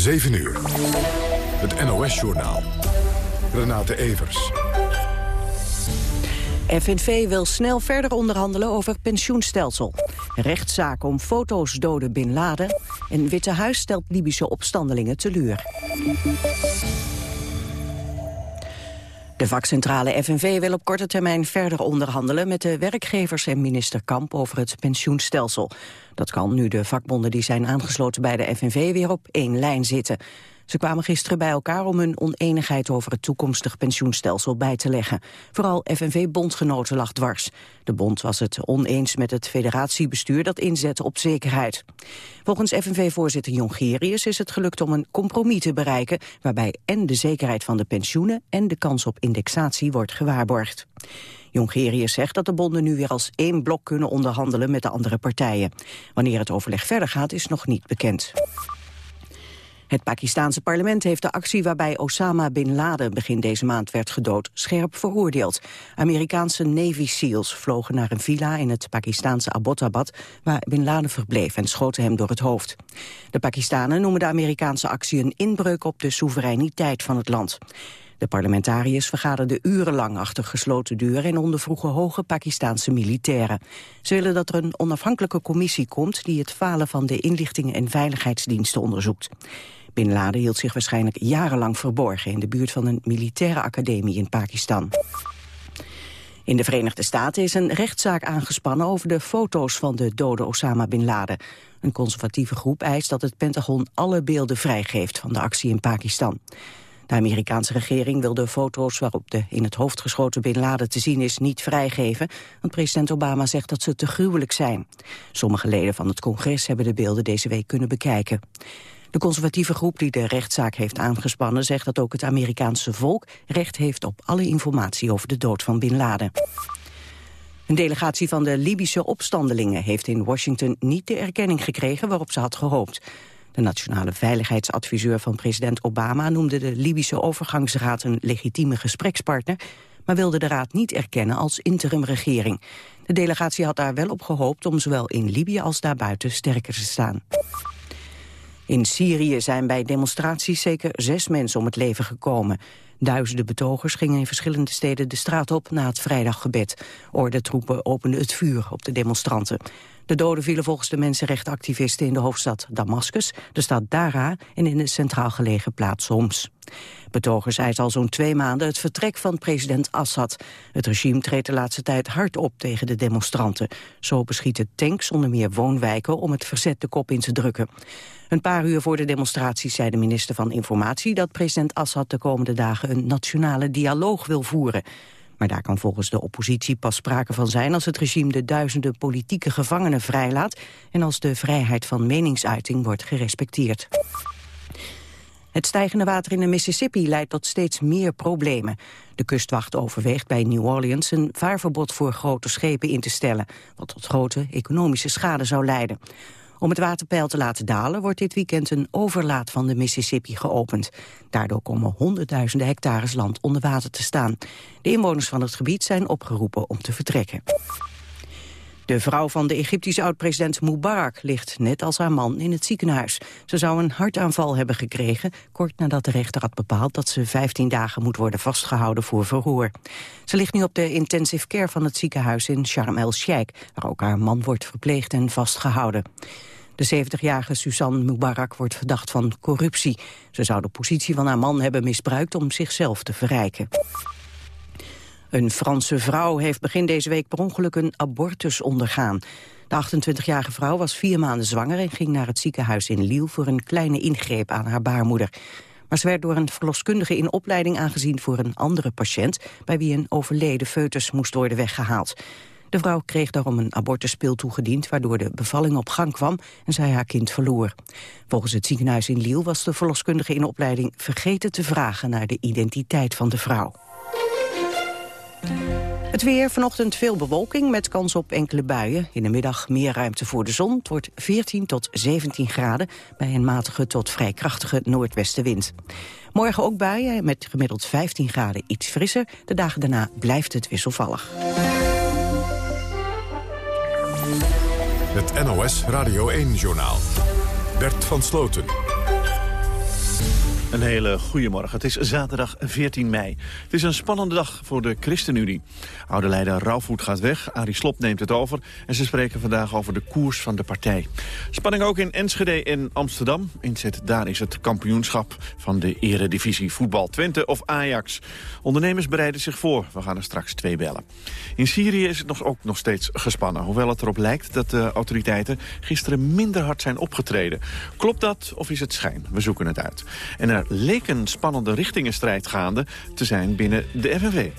7 uur. Het NOS-journaal. Renate Evers. FNV wil snel verder onderhandelen over pensioenstelsel. Rechtszaak om foto's doden Bin Laden. En Witte Huis stelt Libische opstandelingen teleur. De vakcentrale FNV wil op korte termijn verder onderhandelen met de werkgevers en minister Kamp over het pensioenstelsel. Dat kan nu de vakbonden die zijn aangesloten bij de FNV weer op één lijn zitten. Ze kwamen gisteren bij elkaar om hun oneenigheid over het toekomstig pensioenstelsel bij te leggen. Vooral FNV-bondgenoten lag dwars. De bond was het oneens met het federatiebestuur dat inzette op zekerheid. Volgens FNV-voorzitter Jongerius is het gelukt om een compromis te bereiken... waarbij en de zekerheid van de pensioenen en de kans op indexatie wordt gewaarborgd. Jongerius zegt dat de bonden nu weer als één blok kunnen onderhandelen met de andere partijen. Wanneer het overleg verder gaat is nog niet bekend. Het Pakistanse parlement heeft de actie waarbij Osama Bin Laden begin deze maand werd gedood scherp veroordeeld. Amerikaanse Navy SEALs vlogen naar een villa in het Pakistanse Abbottabad waar Bin Laden verbleef en schoten hem door het hoofd. De Pakistanen noemen de Amerikaanse actie een inbreuk op de soevereiniteit van het land. De parlementariërs vergaderden urenlang achter gesloten deuren en ondervroegen hoge Pakistanse militairen. Ze willen dat er een onafhankelijke commissie komt die het falen van de inlichtingen en veiligheidsdiensten onderzoekt. Bin Laden hield zich waarschijnlijk jarenlang verborgen... in de buurt van een militaire academie in Pakistan. In de Verenigde Staten is een rechtszaak aangespannen over de foto's van de dode Osama Bin Laden. Een conservatieve groep eist dat het Pentagon alle beelden vrijgeeft van de actie in Pakistan. De Amerikaanse regering wil de foto's waarop de in het hoofd geschoten Bin Laden te zien is niet vrijgeven, want president Obama zegt dat ze te gruwelijk zijn. Sommige leden van het congres hebben de beelden deze week kunnen bekijken. De conservatieve groep die de rechtszaak heeft aangespannen... zegt dat ook het Amerikaanse volk recht heeft op alle informatie over de dood van Bin Laden. Een delegatie van de Libische opstandelingen heeft in Washington niet de erkenning gekregen waarop ze had gehoopt. De nationale veiligheidsadviseur van president Obama noemde de Libische overgangsraad een legitieme gesprekspartner, maar wilde de raad niet erkennen als interimregering. De delegatie had daar wel op gehoopt om zowel in Libië als daarbuiten sterker te staan. In Syrië zijn bij demonstraties zeker zes mensen om het leven gekomen. Duizenden betogers gingen in verschillende steden de straat op na het vrijdaggebed. Ordentroepen openden het vuur op de demonstranten. De doden vielen volgens de mensenrechtenactivisten in de hoofdstad Damascus, de stad Dara en in de centraal gelegen plaats Homs. Betogers eisen al zo'n twee maanden het vertrek van president Assad. Het regime treedt de laatste tijd hard op tegen de demonstranten. Zo beschieten tanks onder meer woonwijken om het verzet de kop in te drukken. Een paar uur voor de demonstratie zei de minister van Informatie dat president Assad de komende dagen een nationale dialoog wil voeren. Maar daar kan volgens de oppositie pas sprake van zijn als het regime de duizenden politieke gevangenen vrijlaat en als de vrijheid van meningsuiting wordt gerespecteerd. Het stijgende water in de Mississippi leidt tot steeds meer problemen. De kustwacht overweegt bij New Orleans een vaarverbod voor grote schepen in te stellen, wat tot grote economische schade zou leiden. Om het waterpeil te laten dalen wordt dit weekend een overlaat van de Mississippi geopend. Daardoor komen honderdduizenden hectares land onder water te staan. De inwoners van het gebied zijn opgeroepen om te vertrekken. De vrouw van de Egyptische oud-president Mubarak ligt net als haar man in het ziekenhuis. Ze zou een hartaanval hebben gekregen, kort nadat de rechter had bepaald dat ze 15 dagen moet worden vastgehouden voor verhoor. Ze ligt nu op de intensive care van het ziekenhuis in Sharm el-Sheikh, waar ook haar man wordt verpleegd en vastgehouden. De 70-jarige Suzanne Mubarak wordt verdacht van corruptie. Ze zou de positie van haar man hebben misbruikt om zichzelf te verrijken. Een Franse vrouw heeft begin deze week per ongeluk een abortus ondergaan. De 28-jarige vrouw was vier maanden zwanger en ging naar het ziekenhuis in Lille voor een kleine ingreep aan haar baarmoeder. Maar ze werd door een verloskundige in opleiding aangezien voor een andere patiënt, bij wie een overleden foetus moest worden weggehaald. De vrouw kreeg daarom een abortuspil toegediend... waardoor de bevalling op gang kwam en zij haar kind verloor. Volgens het ziekenhuis in Liel was de verloskundige in opleiding... vergeten te vragen naar de identiteit van de vrouw. Het weer, vanochtend veel bewolking met kans op enkele buien. In de middag meer ruimte voor de zon. Het wordt 14 tot 17 graden bij een matige tot vrij krachtige noordwestenwind. Morgen ook buien met gemiddeld 15 graden iets frisser. De dagen daarna blijft het wisselvallig. Het NOS Radio 1-journaal. Bert van Sloten. Een hele goede morgen. Het is zaterdag 14 mei. Het is een spannende dag voor de ChristenUnie. Oude leider Rauwvoet gaat weg, Arie Slop neemt het over... en ze spreken vandaag over de koers van de partij. Spanning ook in Enschede en Amsterdam. Inzet daar is het kampioenschap van de eredivisie voetbal. Twente of Ajax. Ondernemers bereiden zich voor. We gaan er straks twee bellen. In Syrië is het nog, ook nog steeds gespannen. Hoewel het erop lijkt dat de autoriteiten gisteren minder hard zijn opgetreden. Klopt dat of is het schijn? We zoeken het uit. En er leek een spannende richtingenstrijd gaande te zijn binnen de FNV.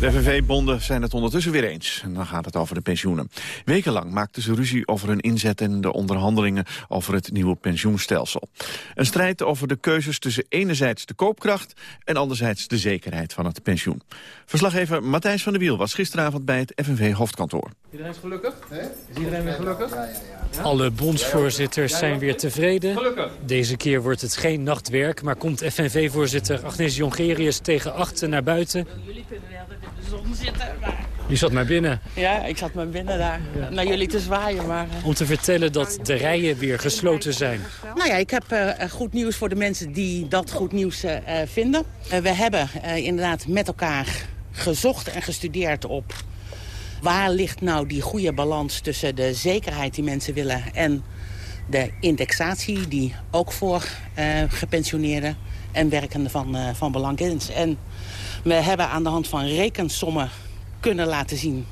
De FNV-bonden zijn het ondertussen weer eens. En dan gaat het over de pensioenen. Wekenlang maakten ze ruzie over hun inzet in de onderhandelingen over het nieuwe pensioenstelsel. Een strijd over de keuzes tussen enerzijds de koopkracht en anderzijds de zekerheid van het pensioen. Verslaggever Matthijs van der Wiel was gisteravond bij het FNV-hoofdkantoor. Iedereen is gelukkig? Is iedereen weer gelukkig? Ja, ja, ja. Alle bondsvoorzitters zijn weer tevreden. Gelukkig. Deze keer wordt het geen nachtwerk, maar komt FNV-voorzitter Agnes Jongerius tegen achter naar buiten. Jullie kunnen wel in de zon zitten, maar... Je zat maar binnen. Ja, ik zat maar binnen daar. Naar jullie te zwaaien, maar... Uh... Om te vertellen dat de rijen weer gesloten zijn. Nou ja, ik heb uh, goed nieuws voor de mensen die dat goed nieuws uh, vinden. we hebben inderdaad met elkaar gezocht en gestudeerd op Waar ligt nou die goede balans tussen de zekerheid die mensen willen... en de indexatie die ook voor uh, gepensioneerden en werkenden van, uh, van belang is. En we hebben aan de hand van rekensommen kunnen laten zien...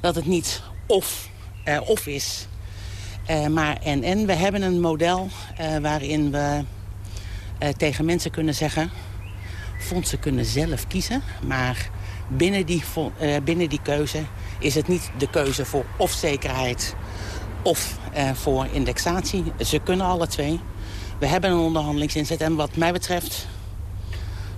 dat het niet of, uh, of is, maar en en. We hebben een model waarin we tegen mensen kunnen zeggen... fondsen kunnen zelf kiezen, maar binnen die, binnen die keuze is het niet de keuze voor of zekerheid of eh, voor indexatie. Ze kunnen alle twee. We hebben een onderhandelingsinzet en wat mij betreft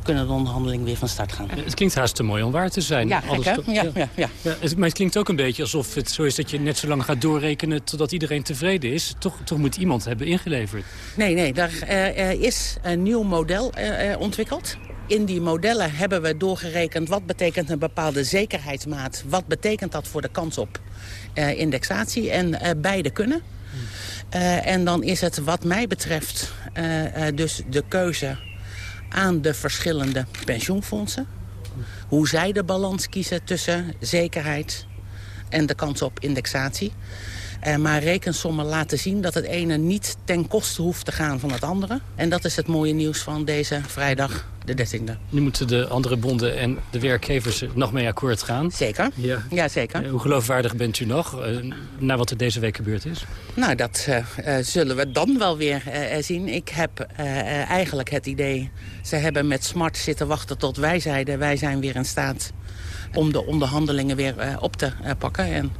kunnen de onderhandelingen weer van start gaan. Het klinkt haast te mooi om waar te zijn. Ja, gek, ja, ja. Ja, ja. Maar het klinkt ook een beetje alsof het zo is dat je net zo lang gaat doorrekenen... totdat iedereen tevreden is. Toch, toch moet iemand hebben ingeleverd. Nee, nee, daar uh, is een nieuw model uh, ontwikkeld in die modellen hebben we doorgerekend... wat betekent een bepaalde zekerheidsmaat. Wat betekent dat voor de kans op uh, indexatie. En uh, beide kunnen. Uh, en dan is het wat mij betreft dus de keuze aan de verschillende pensioenfondsen. Hoe zij de balans kiezen tussen zekerheid en de kans op indexatie. Maar rekensommen laten zien dat het ene niet ten koste hoeft te gaan van het andere. En dat is het mooie nieuws van deze vrijdag de 13e. Nu moeten de andere bonden en de werkgevers nog mee akkoord gaan. Zeker, ja, ja zeker. Uh, hoe geloofwaardig bent u nog, uh, na wat er deze week gebeurd is? Nou, dat zullen we dan wel weer zien. Ik heb eigenlijk het idee, ze hebben met smart zitten wachten tot wij zeiden... wij zijn weer in staat om de onderhandelingen weer op te pakken. En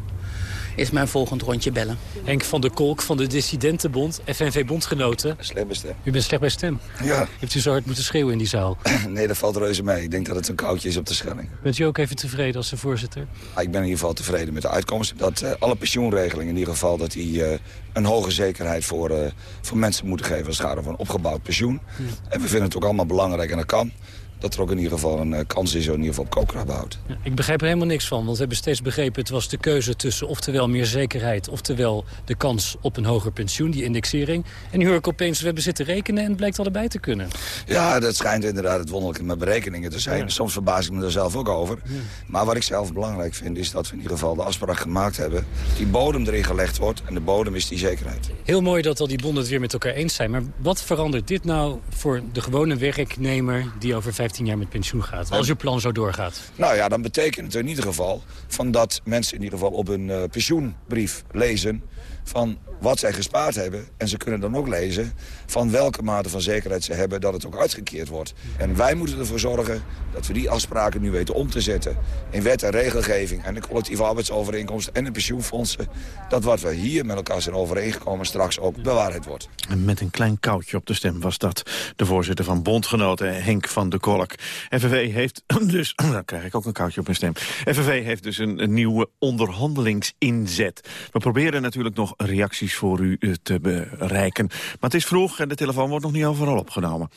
is mijn volgend rondje bellen. Henk van der Kolk van de Dissidentenbond, FNV-bondgenoten. Slecht bij stem. U bent slecht bij stem? Ja. Heeft u zo hard moeten schreeuwen in die zaal? nee, dat valt reuze mee. Ik denk dat het een koudje is op de Schelling. Bent u ook even tevreden als de voorzitter? Ah, ik ben in ieder geval tevreden met de uitkomst. Dat uh, alle pensioenregelingen in ieder geval dat die, uh, een hoge zekerheid voor, uh, voor mensen moeten geven als het gaat over een opgebouwd pensioen. Ja. En we vinden het ook allemaal belangrijk en dat kan dat er ook in ieder geval een uh, kans is in ieder geval op koopkracht Ja, ik begrijp er helemaal niks van, want we hebben steeds begrepen... het was de keuze tussen oftewel meer zekerheid... oftewel de kans op een hoger pensioen, die indexering. En nu hoor ik opeens, we hebben zitten rekenen en het blijkt allebei te kunnen. Ja, dat schijnt inderdaad het wonderlijke met berekeningen te zijn. Soms verbaas ik me er zelf ook over. Ja. Maar wat ik zelf belangrijk vind, is dat we in ieder geval de afspraak gemaakt hebben... die bodem erin gelegd wordt en de bodem is die zekerheid. Heel mooi dat al die bonden het weer met elkaar eens zijn. Maar wat verandert dit nou voor de gewone werknemer... die over 15 jaar met pensioen gaat. Als uw plan zo doorgaat. Nou ja, dan betekent het in ieder geval... Van dat mensen in ieder geval op hun uh, pensioenbrief lezen... van wat zij gespaard hebben. En ze kunnen dan ook lezen van welke mate van zekerheid ze hebben... dat het ook uitgekeerd wordt. En wij moeten ervoor zorgen dat we die afspraken nu weten om te zetten... in wet en regelgeving en de collectieve arbeidsovereenkomst en de pensioenfondsen... dat wat we hier met elkaar zijn overeengekomen straks ook bewaarheid wordt. En met een klein koutje op de stem was dat de voorzitter van Bondgenoten Henk van de Kolk. FNV heeft dus, dan krijg ik ook een koutje op mijn stem. FNV heeft dus een nieuwe onderhandelingsinzet. We proberen natuurlijk nog reacties voor u te bereiken. Maar het is vroeg en de telefoon wordt nog niet overal opgenomen.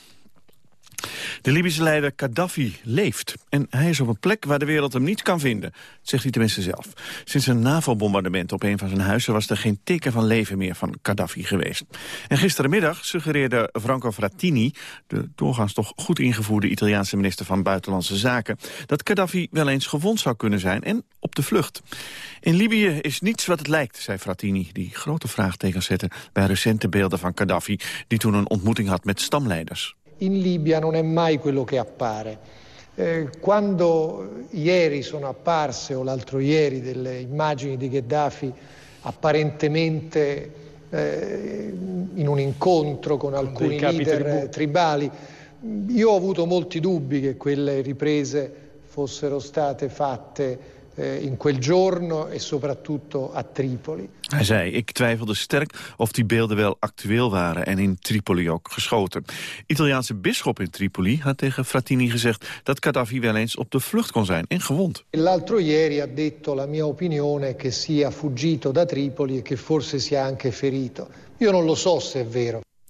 De Libische leider Gaddafi leeft. En hij is op een plek waar de wereld hem niet kan vinden. Dat zegt hij tenminste zelf. Sinds een NAVO-bombardement op een van zijn huizen... was er geen teken van leven meer van Gaddafi geweest. En gisterenmiddag suggereerde Franco Frattini... de doorgaans toch goed ingevoerde Italiaanse minister van Buitenlandse Zaken... dat Gaddafi wel eens gewond zou kunnen zijn en op de vlucht. In Libië is niets wat het lijkt, zei Frattini... die grote vraagtekens zette bij recente beelden van Gaddafi... die toen een ontmoeting had met stamleiders. In Libia non è mai quello che appare. Eh, quando ieri sono apparse, o l'altro ieri, delle immagini di Gheddafi apparentemente eh, in un incontro con alcuni leader tribali, io ho avuto molti dubbi che quelle riprese fossero state fatte in quel giorno e soprattutto a Tripoli. Hij zei, ik twijfelde sterk of die beelden wel actueel waren en in Tripoli ook geschoten. Italiaanse bisschop in Tripoli had tegen Frattini gezegd dat Gaddafi wel eens op de vlucht kon zijn en gewond. L'altro ieri ha detto la mia opinione che sia fuggito da Tripoli e che forse sia anche ferito. Io non lo so se è vero.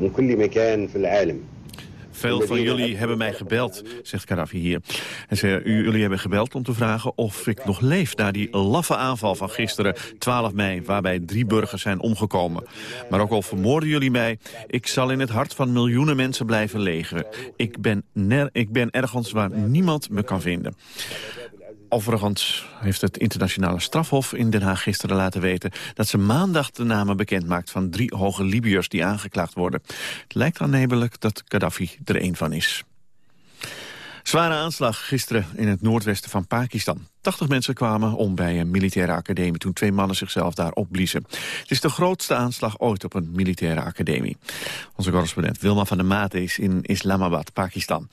من كل مكان في العالم Veel van jullie hebben mij gebeld, zegt Gaddafi hier. En ze, jullie hebben gebeld om te vragen of ik nog leef... na die laffe aanval van gisteren, 12 mei... waarbij drie burgers zijn omgekomen. Maar ook al vermoorden jullie mij... ik zal in het hart van miljoenen mensen blijven leven. Ik ben, ik ben ergens waar niemand me kan vinden. Overigens heeft het internationale strafhof in Den Haag gisteren laten weten... dat ze maandag de namen bekend maakt van drie hoge Libiërs die aangeklaagd worden. Het lijkt aannemelijk dat Gaddafi er één van is. Zware aanslag gisteren in het noordwesten van Pakistan. 80 mensen kwamen om bij een militaire academie toen twee mannen zichzelf daar opbliezen. Het is de grootste aanslag ooit op een militaire academie. Onze correspondent Wilma van der Maat is in Islamabad, Pakistan.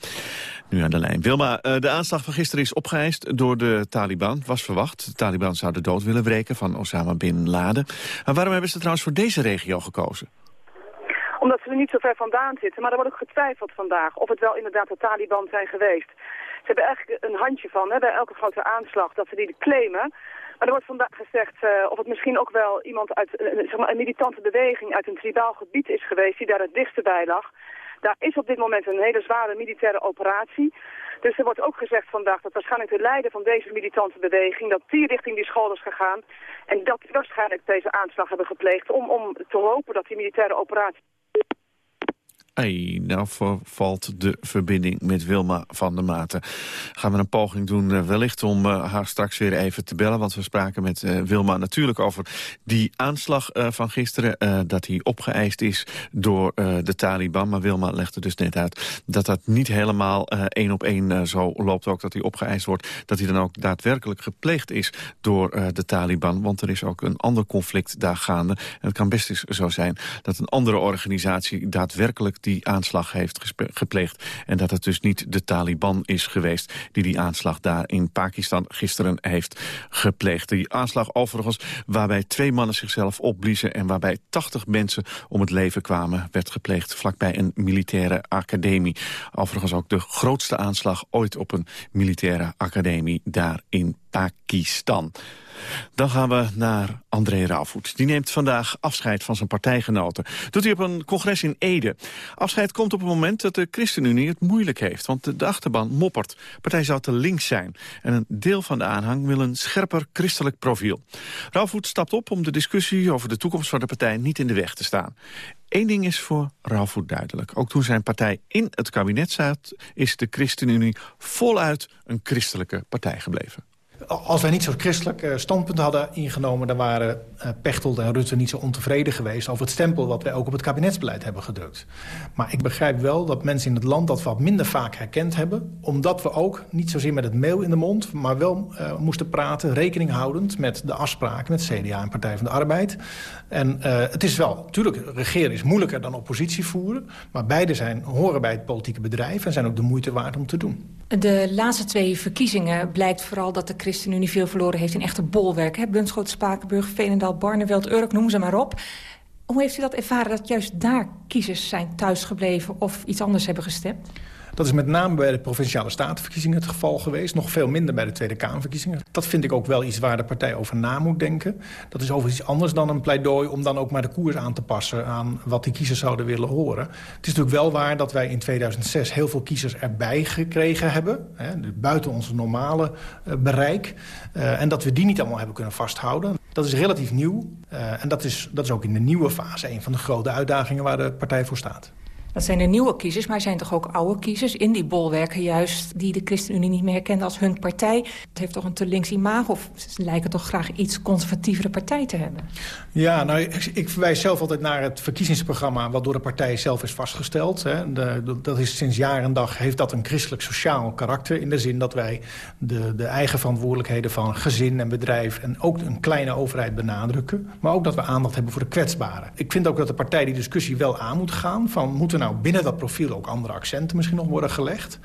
Nu aan de lijn. Wilma, eh, de aanslag van gisteren is opgeëist door de Taliban. Was verwacht. De Taliban zouden dood willen wreken van Osama Bin Laden. Maar waarom hebben ze trouwens voor deze regio gekozen? Niet zo ver vandaan zitten. Maar er wordt ook getwijfeld vandaag of het wel inderdaad de Taliban zijn geweest. Ze hebben eigenlijk een handje van hè, bij elke grote aanslag dat ze die claimen. Maar er wordt vandaag gezegd uh, of het misschien ook wel iemand uit zeg maar een militante beweging uit een tribaal gebied is geweest die daar het dichtste bij lag. Daar is op dit moment een hele zware militaire operatie. Dus er wordt ook gezegd vandaag dat waarschijnlijk de leider van deze militante beweging, dat die richting die school is gegaan. En dat die waarschijnlijk deze aanslag hebben gepleegd om, om te hopen dat die militaire operatie Nou valt de verbinding met Wilma van der Maten. Gaan we een poging doen uh, wellicht om uh, haar straks weer even te bellen. Want we spraken met uh, Wilma natuurlijk over die aanslag van gisteren. dat die opgeëist is door de Taliban. Maar Wilma legde dus net uit dat dat niet helemaal één op één zo loopt. Ook dat hij opgeëist wordt. Dat hij dan ook daadwerkelijk gepleegd is door de Taliban. Want er is ook een ander conflict daar gaande. En het kan best eens zo zijn dat een andere organisatie daadwerkelijk die aanslag heeft gepleegd. En dat het dus niet de Taliban is geweest die die aanslag daar in Pakistan gisteren heeft gepleegd. Die aanslag overigens waarbij twee mannen zichzelf opbliezen en waarbij 80 mensen om het leven kwamen, werd gepleegd vlakbij een militaire academie. Overigens ook de grootste aanslag ooit op een militaire academie daar in Pakistan. Dan gaan we naar André Rauwvoet. Die neemt vandaag afscheid van zijn partijgenoten. Doet hij op een congres in Ede. Afscheid komt op het moment dat de ChristenUnie het moeilijk heeft. Want de achterban moppert. Partij zou te links zijn. En een deel van de aanhang wil een scherper christelijk profiel. Rauwvoet stapt op om de discussie over de toekomst van de partij niet in de weg te staan. Eén ding is voor Rauwvoet duidelijk. Ook toen zijn partij in het kabinet zat... is de ChristenUnie voluit een christelijke partij gebleven. Als wij niet zo'n christelijk uh, standpunt hadden ingenomen... dan waren uh, Pechtold en Rutte niet zo ontevreden geweest... over het stempel wat wij ook op het kabinetsbeleid hebben gedrukt. Maar ik begrijp wel dat mensen in het land dat wat minder vaak herkend hebben... omdat we ook niet zozeer met het mail in de mond... maar wel uh, moesten praten, rekening houdend met de afspraken... met CDA en Partij van de Arbeid. En het is wel, natuurlijk, regeren is moeilijker dan oppositie voeren... maar beide zijn, horen bij het politieke bedrijf... en zijn ook de moeite waard om te doen. De laatste twee verkiezingen blijkt vooral dat de ChristenUnie veel verloren heeft in echte bolwerken. Bunschoten, Spakenburg, Veenendaal, Barneveld, Urk, noem ze maar op. Hoe heeft u dat ervaren dat juist daar kiezers zijn thuisgebleven of iets anders hebben gestemd? Dat is met name bij de Provinciale Statenverkiezingen het geval geweest. Nog veel minder bij de Tweede Kamerverkiezingen. Dat vind ik ook wel iets waar de partij over na moet denken. Dat is overigens iets anders dan een pleidooi om dan ook maar de koers aan te passen... aan wat die kiezers zouden willen horen. Het is natuurlijk wel waar dat wij in 2006 heel veel kiezers erbij gekregen hebben. Hè, buiten ons normale uh, bereik. Uh, en dat we die niet allemaal hebben kunnen vasthouden. Dat is relatief nieuw. Uh, en dat is, dat is ook in de nieuwe fase een van de grote uitdagingen waar de partij voor staat. Dat zijn de nieuwe kiezers, maar er zijn toch ook oude kiezers... in die bolwerken juist, die de ChristenUnie niet meer herkennen als hun partij. Het heeft toch een te links imago, of ze lijken toch graag iets conservatievere partij te hebben? Ja, nou, ik, ik verwijs zelf altijd naar het verkiezingsprogramma... wat door de partij zelf is vastgesteld. Hè. De, dat is sinds jaar en dag heeft dat een christelijk-sociaal karakter... in de zin dat wij de, de eigen verantwoordelijkheden van gezin en bedrijf... en ook een kleine overheid benadrukken. Maar ook dat we aandacht hebben voor de kwetsbaren. Ik vind ook dat de partij die discussie wel aan moet gaan... van moeten nou binnen dat profiel ook andere accenten misschien nog worden gelegd.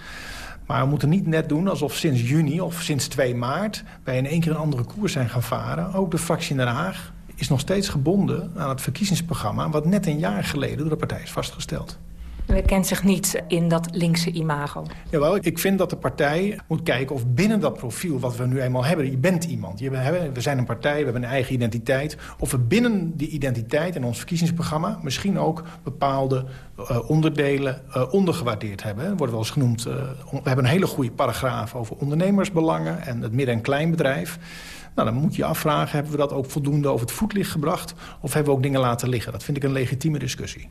Maar we moeten niet net doen alsof sinds juni of sinds 2 maart... wij in één keer een andere koers zijn gaan varen. Ook de fractie in Den Haag is nog steeds gebonden aan het verkiezingsprogramma... wat net een jaar geleden door de partij is vastgesteld. U herkent zich niet in dat linkse imago. Jawel, ik vind dat de partij moet kijken of binnen dat profiel wat we nu eenmaal hebben... je bent iemand, je we zijn een partij, we hebben een eigen identiteit... of we binnen die identiteit en ons verkiezingsprogramma... misschien ook bepaalde uh, onderdelen uh, ondergewaardeerd hebben. Wordt wel eens genoemd, uh, we hebben een hele goede paragraaf over ondernemersbelangen... en het midden- en kleinbedrijf... Nou, dan moet je afvragen, hebben we dat ook voldoende over het voetlicht gebracht... of hebben we ook dingen laten liggen? Dat vind ik een legitieme discussie.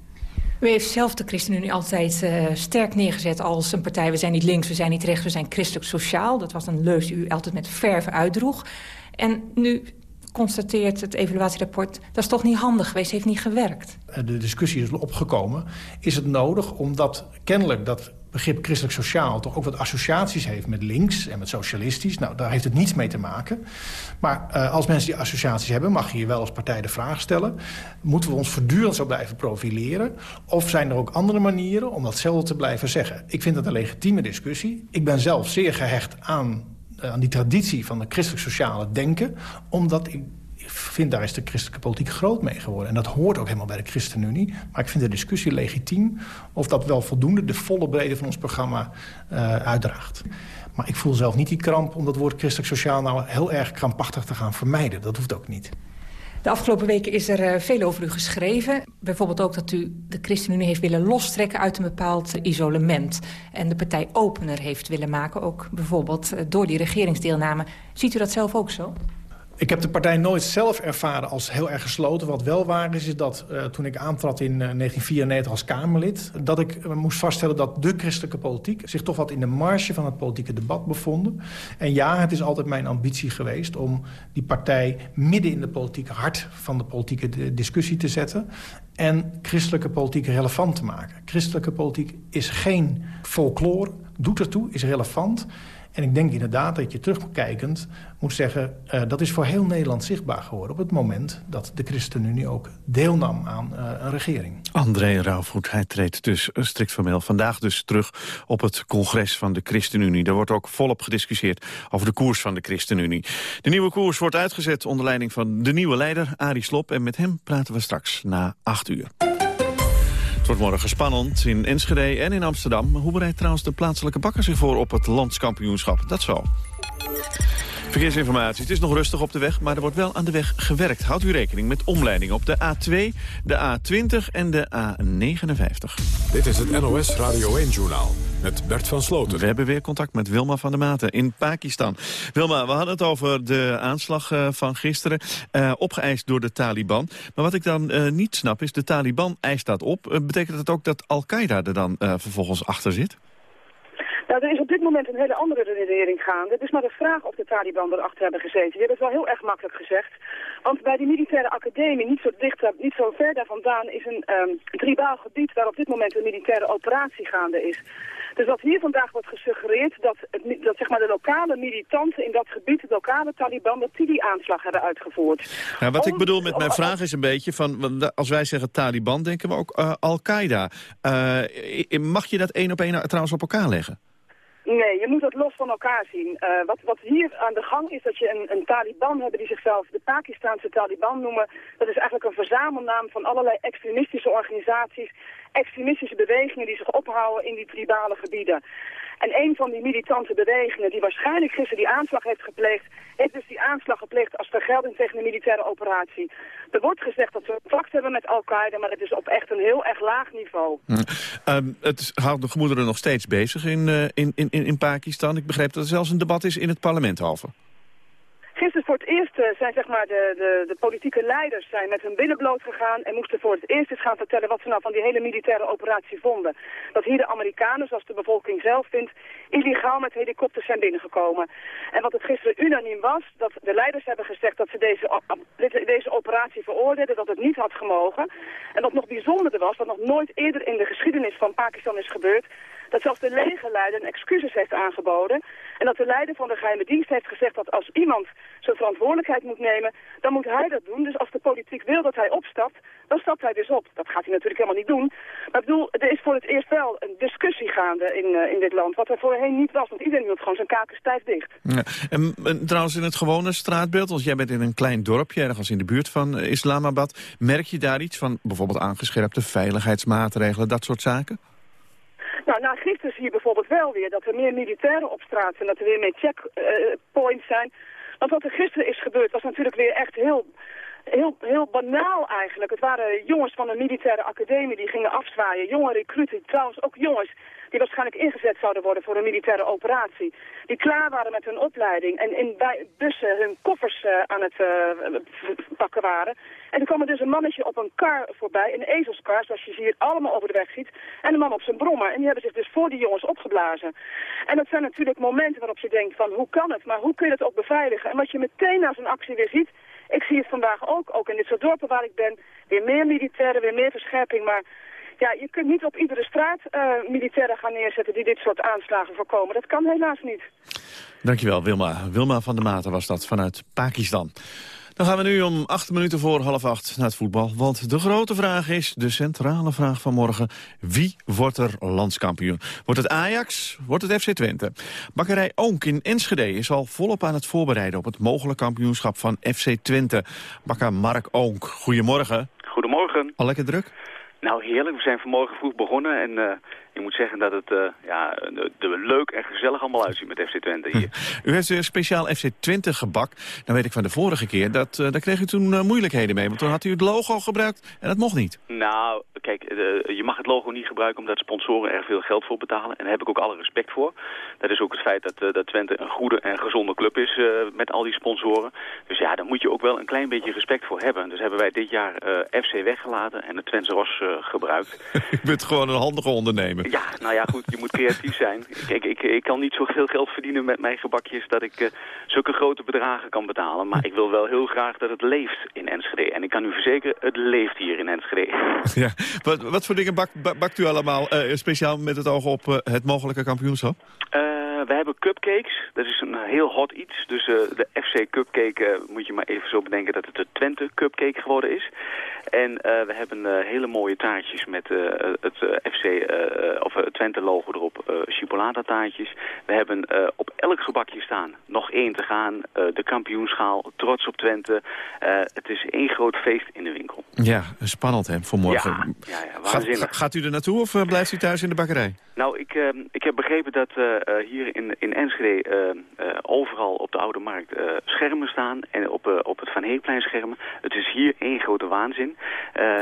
U heeft zelf de ChristenUnie altijd uh, sterk neergezet als een partij... we zijn niet links, we zijn niet rechts, we zijn christelijk-sociaal. Dat was een leus die u altijd met verve uitdroeg. En nu constateert het evaluatierapport... dat is toch niet handig geweest, heeft niet gewerkt. De discussie is opgekomen. Is het nodig omdat kennelijk dat begrip christelijk sociaal toch ook wat associaties heeft met links en met socialistisch. Nou, daar heeft het niets mee te maken. Maar uh, als mensen die associaties hebben, mag je je wel als partij de vraag stellen... moeten we ons voortdurend zo blijven profileren? Of zijn er ook andere manieren om datzelfde te blijven zeggen? Ik vind dat een legitieme discussie. Ik ben zelf zeer gehecht aan, uh, aan die traditie van de christelijk-sociale denken... omdat ik vind daar is de christelijke politiek groot mee geworden. En dat hoort ook helemaal bij de ChristenUnie. Maar ik vind de discussie legitiem of dat wel voldoende de volle breedte van ons programma uh, uitdraagt. Maar ik voel zelf niet die kramp om dat woord christelijk-sociaal nou heel erg krampachtig te gaan vermijden. Dat hoeft ook niet. De afgelopen weken is er uh, veel over u geschreven. Bijvoorbeeld ook dat u de ChristenUnie heeft willen lostrekken uit een bepaald isolement. En de partij opener heeft willen maken, ook bijvoorbeeld uh, door die regeringsdeelname. Ziet u dat zelf ook zo? Ik heb de partij nooit zelf ervaren als heel erg gesloten. Wat wel waar is, is dat uh, toen ik aantrad in uh, 1994 als Kamerlid... dat ik uh, moest vaststellen dat de christelijke politiek... zich toch wat in de marge van het politieke debat bevonden. En ja, het is altijd mijn ambitie geweest om die partij... midden in de politieke hart van de politieke discussie te zetten... en christelijke politiek relevant te maken. Christelijke politiek is geen folklore, doet ertoe, is relevant... En ik denk inderdaad dat je terugkijkend moet zeggen... Uh, dat is voor heel Nederland zichtbaar geworden... op het moment dat de ChristenUnie ook deelnam aan uh, een regering. André Rauwvoet, hij treedt dus strikt formeel vandaag dus terug... op het congres van de ChristenUnie. Daar wordt ook volop gediscussieerd over de koers van de ChristenUnie. De nieuwe koers wordt uitgezet onder leiding van de nieuwe leider, Arie Slob. En met hem praten we straks na acht uur. Wordt morgen spannend in Enschede en in Amsterdam. Hoe bereidt trouwens de plaatselijke bakker zich voor op het landskampioenschap? Dat zo. Verkeersinformatie. Het is nog rustig op de weg, maar er wordt wel aan de weg gewerkt. Houdt u rekening met omleidingen op de A2, de A20 en de A59. Dit is het NOS Radio 1-journaal met Bert van Sloten. We hebben weer contact met Wilma van der Maten in Pakistan. Wilma, we hadden het over de aanslag uh, van gisteren, uh, opgeëist door de Taliban. Maar wat ik dan uh, niet snap is, de Taliban eist dat op. betekent dat ook dat Al-Qaeda er dan vervolgens achter zit? Nou, er is op dit moment een hele andere redenering gaande. Het is maar de vraag of de Taliban erachter hebben gezeten. Je hebt het wel heel erg makkelijk gezegd. Want bij die militaire academie, niet zo, dicht, niet zo ver daar vandaan, is een um, tribaal gebied waar op dit moment een militaire operatie gaande is. Dus wat hier vandaag wordt gesuggereerd, dat, het, dat zeg maar de lokale militanten in dat gebied, de lokale Taliban, dat die die aanslag hebben uitgevoerd. Ja, wat ik bedoel met mijn vraag is een beetje van, als wij zeggen Taliban, denken we ook uh, Al-Qaeda. Uh, mag je dat één op één trouwens op elkaar leggen? Nee, je moet dat los van elkaar zien. Uh, wat, wat hier aan de gang is dat je een, een Taliban hebt die zichzelf de Pakistanse Taliban noemen. Dat is eigenlijk een verzamelnaam van allerlei extremistische organisaties, extremistische bewegingen die zich ophouden in die tribale gebieden. En een van die militante bewegingen die waarschijnlijk gisteren die aanslag heeft gepleegd, heeft dus die aanslag gepleegd als vergelding tegen een militaire operatie. Er wordt gezegd dat ze contact hebben met Al-Qaeda, maar het is op echt een heel erg laag niveau. Hm. Um, het houdt de gemoederen nog steeds bezig in, uh, in, in, in Pakistan. Ik begreep dat er zelfs een debat is in het parlement over. Gisteren voor het eerst uh, zijn zeg maar, de, de, de, politieke leiders zijn met hun billen bloot gegaan en moesten voor het eerst eens gaan vertellen wat ze nou van die hele militaire operatie vonden. Dat hier de Amerikanen, zoals de bevolking zelf vindt, illegaal met helikopters zijn binnengekomen. En wat het gisteren unaniem was, dat de leiders hebben gezegd dat ze deze, deze operatie veroordeelden, dat het niet had gemogen. En wat nog bijzonderder was, wat nog nooit eerder in de geschiedenis van Pakistan is gebeurd, dat zelfs de legerleider een excuses heeft aangeboden. En dat de leider van de geheime dienst heeft gezegd dat als iemand zijn verantwoordelijkheid moet nemen, dan moet hij dat doen. Dus als de politiek wil dat hij opstapt, dan stapt hij dus op. Dat gaat hij natuurlijk helemaal niet doen. Maar ik bedoel, er is voor het eerst wel een discussie gaande in, uh, in dit land, wat er voorheen niet was. Want iedereen hield gewoon zijn kaken stijf dicht. Ja. En, en, trouwens in het gewone straatbeeld, want jij bent in een klein dorpje, ergens in de buurt van uh, Islamabad. Merk je daar iets van bijvoorbeeld aangescherpte veiligheidsmaatregelen, dat soort zaken? Nou, na gisteren zie je bijvoorbeeld wel weer dat er meer militairen op straat zijn, dat er weer meer checkpoints zijn. Want wat er gisteren is gebeurd was natuurlijk weer echt heel, heel, heel banaal eigenlijk. Het waren jongens van een militaire academie die gingen afzwaaien. Jonge recruten, trouwens ook jongens die waarschijnlijk ingezet zouden worden voor een militaire operatie. Die klaar waren met hun opleiding en in bussen hun koffers uh, aan het uh, pakken waren. En er kwam er dus een mannetje op een kar voorbij, een ezelskar, zoals je hier allemaal over de weg ziet. En een man op zijn brommer. En die hebben zich dus voor die jongens opgeblazen. En dat zijn natuurlijk momenten waarop je denkt van hoe kan het, maar hoe kun je het ook beveiligen? En wat je meteen na zo'n actie weer ziet, ik zie het vandaag ook, ook in dit soort dorpen waar ik ben, weer meer militairen, weer meer verscherping, maar ja, je kunt niet op iedere straat uh, militairen gaan neerzetten die dit soort aanslagen voorkomen. Dat kan helaas niet. Dankjewel, Wilma. Wilma van der Maten was dat vanuit Pakistan. Dan gaan we nu om acht minuten voor half acht naar het voetbal. Want de grote vraag is, de centrale vraag van morgen... wie wordt er landskampioen? Wordt het Ajax? Wordt het FC Twente? Bakkerij Oonk in Enschede is al volop aan het voorbereiden... op het mogelijke kampioenschap van FC Twente. Bakker Mark Oonk, goedemorgen. Goedemorgen. Al lekker druk? Nou, heerlijk. We zijn vanmorgen vroeg begonnen en uh, ik moet zeggen dat het uh, ja, er leuk en gezellig allemaal uitziet met FC Twente hier. U heeft een speciaal FC Twente gebak. Dan weet ik van de vorige keer, dat, uh, daar kreeg u toen moeilijkheden mee. Want toen had u het logo gebruikt en dat mocht niet. Nou, kijk, je mag het logo niet gebruiken omdat sponsoren er veel geld voor betalen. En daar heb ik ook alle respect voor. Dat is ook het feit dat, dat Twente een goede en gezonde club is met al die sponsoren. Dus ja, daar moet je ook wel een klein beetje respect voor hebben. Dus hebben wij dit jaar FC weggelaten en de Twente Ros gebruikt. U bent gewoon een handige ondernemer. Ja, nou ja, goed, je moet creatief zijn. Kijk, ik, ik kan niet zoveel geld verdienen met mijn gebakjes dat ik uh, zulke grote bedragen kan betalen. Maar ik wil wel heel graag dat het leeft in Enschede. En ik kan u verzekeren, het leeft hier in Enschede. Ja, wat, wat voor dingen bakt, bakt u allemaal uh, speciaal met het oog op uh, het mogelijke kampioenschap? We hebben cupcakes. Dat is een heel hot iets. Dus de FC Cupcake moet je maar even zo bedenken dat het de Twente Cupcake geworden is. En we hebben hele mooie taartjes met het FC of Twente logo erop. chipolata taartjes. We hebben op elk gebakje staan nog één te gaan. de kampioenschaal, trots op Twente. het is één groot feest in de winkel. Ja, spannend hè, voor morgen. Ja, ja, ja waanzinnig. Gaat, gaat u er naartoe of blijft u thuis in de bakkerij? Nou, ik, uh, ik heb begrepen dat uh, hier in, in Enschede uh, overal op de Oude Markt schermen staan. En op, op het Van Heekplein schermen. Het is hier één grote waanzin.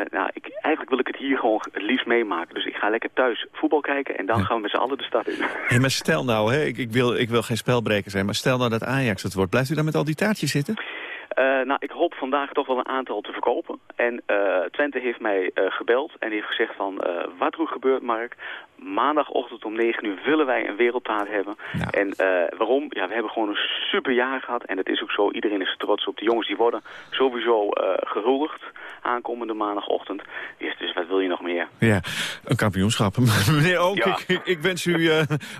nou, ik, eigenlijk wil ik het hier gewoon het liefst meemaken. Dus ik ga lekker thuis voetbal kijken en dan gaan we met z'n allen de stad in. Hey, maar stel nou, hè, ik, ik, wil, ik wil geen spelbreker zijn, maar stel nou dat Ajax het wordt. Blijft u dan met al die taartjes zitten? Uh, nou, ik hoop vandaag toch wel een aantal te verkopen. En uh, Twente heeft mij uh, gebeld en heeft gezegd van... wat er ook gebeurt, Mark, maandagochtend om 9 uur willen wij een wereldtaart hebben. Ja. En waarom? Ja, we hebben gewoon een super jaar gehad. En dat is ook zo. Iedereen is trots op. De jongens die worden sowieso gehuldigd aankomende maandagochtend. Dus, dus wat wil je nog meer? Ja, een kampioenschap. Meneer ja. ik, ik, wens u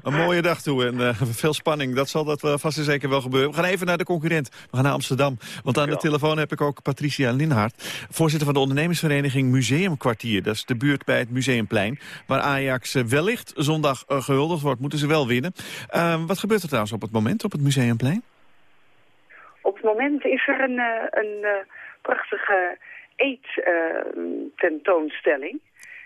een mooie dag toe en veel spanning. Dat zal dat vast en zeker wel gebeuren. We gaan even naar de concurrent. We gaan naar Amsterdam. Want aan de telefoon heb ik ook Patricia Linhart, voorzitter van de ondernemersvereniging Museumkwartier. Dat is de buurt bij het Museumplein, waar Ajax eh, wellicht zondag uh, gehuldigd wordt. Moeten ze wel winnen. Uh, wat gebeurt er trouwens op het moment op het Museumplein? Op het moment is er een, uh, een prachtige eet-tentoonstelling.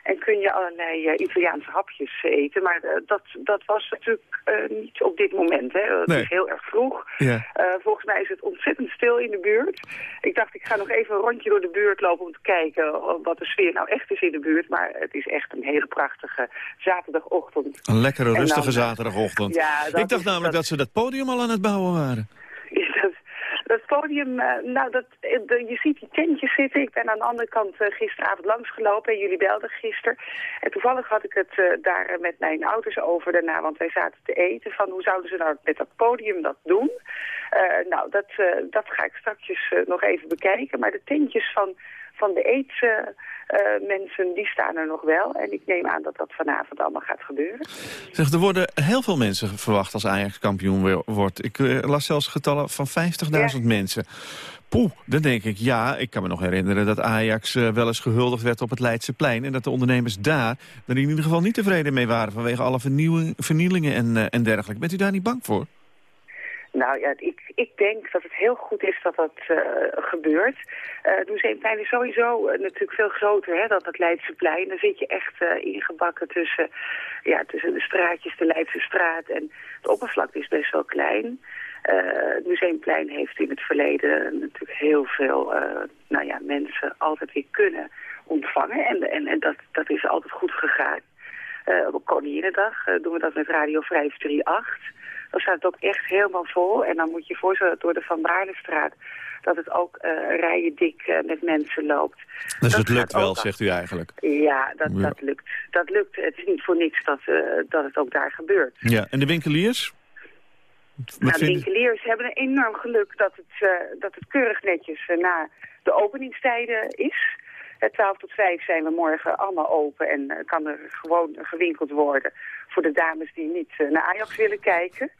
En kun je allerlei uh, Italiaanse hapjes eten. Maar uh, dat, dat was natuurlijk uh, niet op dit moment. Hè. Het nee. is heel erg vroeg. Ja. volgens mij is het ontzettend stil in de buurt. Ik dacht, ik ga nog even een rondje door de buurt lopen om te kijken wat de sfeer nou echt is in de buurt. Maar het is echt een hele prachtige zaterdagochtend. Een lekkere, rustige dan, zaterdagochtend. Ja, ik dacht namelijk dat... dat ze dat podium al aan het bouwen waren. Dat podium, uh, nou, dat, de, je ziet die tentjes zitten. Ik ben aan de andere kant uh, gisteravond langsgelopen en jullie belden gisteren. En toevallig had ik het daar met mijn ouders over daarna, want wij zaten te eten. Van hoe zouden ze nou met dat podium dat doen? nou, dat, dat ga ik straks nog even bekijken. Maar de tentjes van, van de eet uh, mensen, die staan er nog wel. En ik neem aan dat dat vanavond allemaal gaat gebeuren. Zeg, er worden heel veel mensen verwacht als Ajax kampioen wordt. Ik uh, las zelfs getallen van 50.000 ja. mensen. Poeh, dan denk ik, ja, ik kan me nog herinneren dat Ajax uh, wel eens gehuldigd werd op het Leidseplein. En dat de ondernemers daar er in ieder geval niet tevreden mee waren vanwege alle vernielingen en, en dergelijke. Bent u daar niet bang voor? Nou ja, ik, ik denk dat het heel goed is dat dat uh, gebeurt. Uh, het Museumplein is sowieso uh, natuurlijk veel groter hè, dan het Leidseplein. Daar zit je echt ingebakken tussen, ja, tussen de straatjes, de Leidse straat. En het oppervlak is best wel klein. het Museumplein heeft in het verleden natuurlijk heel veel nou ja, mensen altijd weer kunnen ontvangen. En, en, en dat, dat is altijd goed gegaan. op Koninginnedag doen we dat met Radio 538 dan staat het ook echt helemaal vol. En dan moet je voorstellen door de Van Baarlestraat dat het ook uh, rijen dik uh, met mensen loopt. Dus dat het lukt wel, zegt u eigenlijk? Ja dat, dat lukt. Dat lukt. Het is niet voor niks dat, uh, dat het ook daar gebeurt. Ja, en de winkeliers? nou, de winkeliers hebben een enorm geluk dat het, dat het keurig netjes na de openingstijden is. 12 tot 5 zijn we morgen allemaal open en kan er gewoon gewinkeld worden voor de dames die niet uh, naar Ajax willen kijken.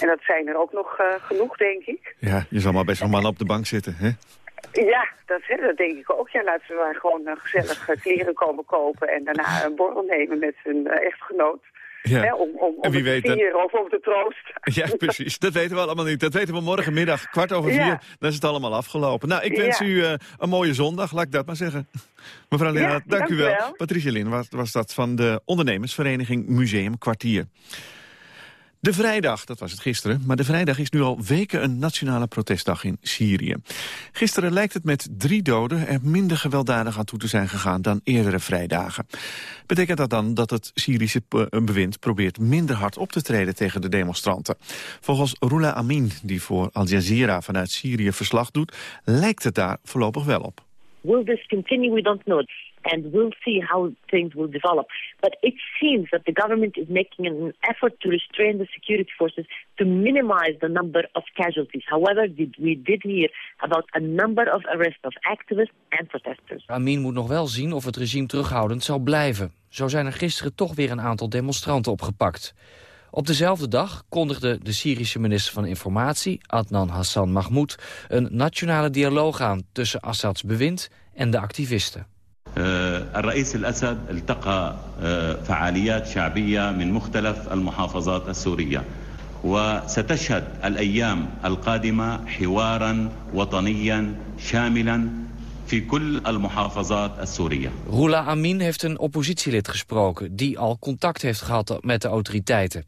En dat zijn er ook nog uh, genoeg, denk ik. Ja, je zal maar best wel man op de bank zitten, hè? Ja, dat, hè, dat denk ik ook. Ja, laten we maar gewoon uh, gezellig kleren komen kopen... en daarna een borrel nemen met zijn echtgenoot. Ja. Hè, om om, om wie weet, of om te troosten. Ja, precies. Dat weten we allemaal niet. Dat weten we morgenmiddag, kwart over vier. Ja. Dan is het allemaal afgelopen. Nou, ik wens u uh, een mooie zondag, laat ik dat maar zeggen. Mevrouw Lena, dank, dank, u wel. wel. Patricia Lin was, was dat van de ondernemersvereniging Museum Kwartier. De vrijdag, dat was het gisteren, maar de vrijdag is nu al weken een nationale protestdag in Syrië. Gisteren lijkt het met drie doden er minder gewelddadig aan toe te zijn gegaan dan eerdere vrijdagen. Betekent dat dan dat het Syrische bewind probeert minder hard op te treden tegen de demonstranten? Volgens Rula Amin, die voor Al Jazeera vanuit Syrië verslag doet, lijkt het daar voorlopig wel op. Will this continue? We don't know. And we'll see how things will develop. But it seems that the government is making an effort to restrain the security forces to minimize the number of casualties. However, we did hear about a number of arrests of activists and protesters. Amin moet nog wel zien of het regime terughoudend zal blijven. Zo zijn er gisteren toch weer een aantal demonstranten opgepakt. Op dezelfde dag kondigde de Syrische minister van Informatie, Adnan Hassan Mahmoud, een nationale dialoog aan tussen Assads bewind en de activisten. الرئيس الأسد التقى فعاليات شعبية من مختلف المحافظات السورية وستشهد الأيام القادمة حوارا وطنيا شاملا في كل المحافظات السورية. Rula Amin heeft een oppositielid gesproken die al contact heeft gehad met de autoriteiten.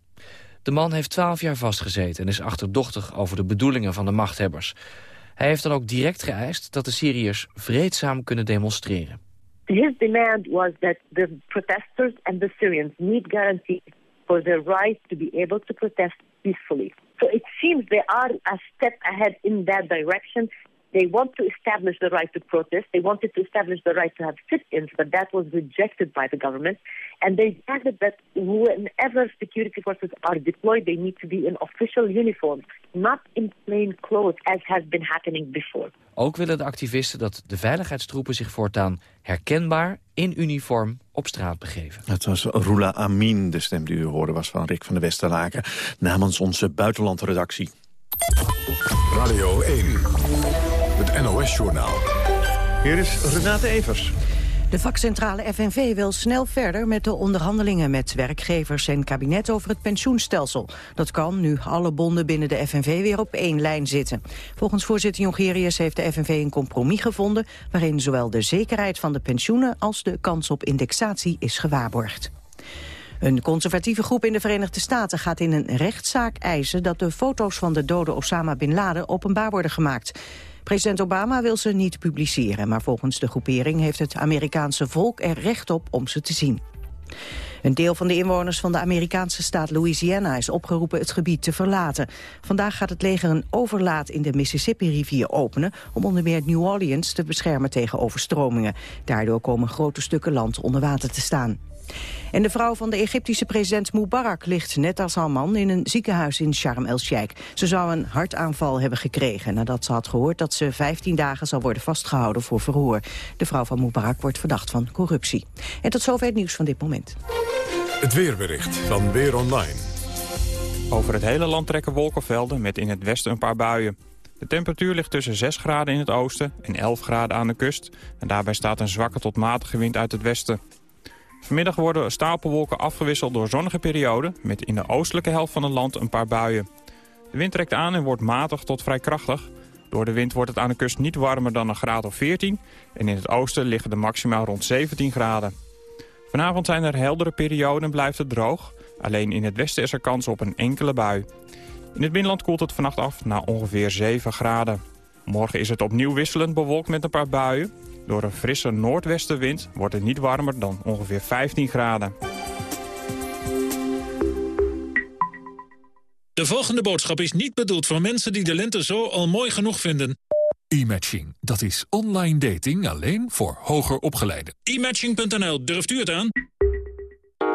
De man heeft twaalf jaar vastgezeten en is achterdochtig over de bedoelingen van de machthebbers. Hij heeft dan ook direct geëist dat de Syriërs vreedzaam kunnen demonstreren. His demand was that the protesters and the Syrians need guarantees for their right to be able to protest peacefully. So it seems they are a step ahead in that direction. They want to establish the right to protest. They wanted to establish the right to have sit-ins, but that was rejected by the government. And they demanded that whenever security forces are deployed, they need to be in official uniforms, not in plain clothes, as has been happening before. Ook willen de activisten dat de veiligheidstroepen zich voortaan herkenbaar in uniform op straat begeven. Het was Rula Amin, de stem die u hoorde was van Rick van der Westerlaken... namens onze buitenlandredactie. Radio 1, NOS-journaal. Hier is Renate Evers. De vakcentrale FNV wil snel verder met de onderhandelingen met werkgevers en kabinet over het pensioenstelsel. Dat kan nu alle bonden binnen de FNV weer op één lijn zitten. Volgens voorzitter Jongerius heeft de FNV een compromis gevonden waarin zowel de zekerheid van de pensioenen als de kans op indexatie is gewaarborgd. Een conservatieve groep in de Verenigde Staten gaat in een rechtszaak eisen dat de foto's van de dode Osama Bin Laden openbaar worden gemaakt. President Obama wil ze niet publiceren, maar volgens de groepering heeft het Amerikaanse volk er recht op om ze te zien. Een deel van de inwoners van de Amerikaanse staat Louisiana is opgeroepen het gebied te verlaten. Vandaag gaat het leger een overlaat in de Mississippi-rivier openen om onder meer New Orleans te beschermen tegen overstromingen. Daardoor komen grote stukken land onder water te staan. En de vrouw van de Egyptische president Mubarak ligt net als haar man in een ziekenhuis in Sharm el-Sheikh. Ze zou een hartaanval hebben gekregen nadat ze had gehoord dat ze 15 dagen zal worden vastgehouden voor verhoor. De vrouw van Mubarak wordt verdacht van corruptie. En tot zover het nieuws van dit moment. Het weerbericht van Weer Online. Over het hele land trekken wolkenvelden met in het westen een paar buien. De temperatuur ligt tussen 6 graden in het oosten en 11 graden aan de kust. En daarbij staat een zwakke tot matige wind uit het westen. Vanmiddag worden stapelwolken afgewisseld door zonnige perioden... met in de oostelijke helft van het land een paar buien. De wind trekt aan en wordt matig tot vrij krachtig. Door de wind wordt het aan de kust niet warmer dan een graad of 14... en in het oosten liggen de maximaal rond 17 graden. Vanavond zijn er heldere perioden en blijft het droog. Alleen in het westen is er kans op een enkele bui. In het binnenland koelt het vannacht af naar ongeveer 7 graden. Morgen is het opnieuw wisselend bewolkt met een paar buien. Door een frisse noordwestenwind wordt het niet warmer dan ongeveer 15 graden. De volgende boodschap is niet bedoeld voor mensen die de lente zo al mooi genoeg vinden. E-matching, dat is online dating alleen voor hoger opgeleiden. E-matching.nl, durft u het aan?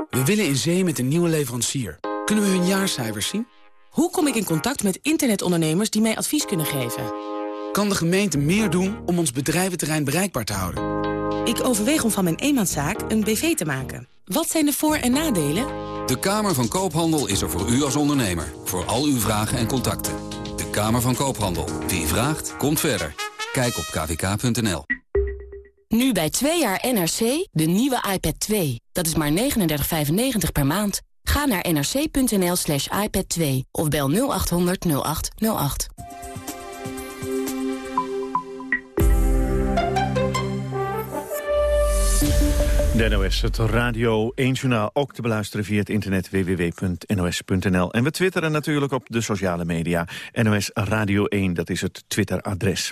We willen in zee met een nieuwe leverancier. Kunnen we hun jaarcijfers zien? Hoe kom ik in contact met internetondernemers die mij advies kunnen geven? Kan de gemeente meer doen om ons bedrijventerrein bereikbaar te houden? Ik overweeg om van mijn eenmanszaak een BV te maken. Wat zijn de voor- en nadelen? De Kamer van Koophandel is er voor u als ondernemer. Voor al uw vragen en contacten. De Kamer van Koophandel. Wie vraagt, komt verder. Kijk op kvk.nl. Nu bij 2 jaar NRC de nieuwe iPad 2. Dat is maar 39,95 per maand. Ga naar nrc.nl slash iPad 2 of bel 0800 0808. De NOS, het Radio 1-journaal, ook te beluisteren via het internet www.nos.nl. En we twitteren natuurlijk op de sociale media. NOS Radio 1, dat is het Twitter-adres.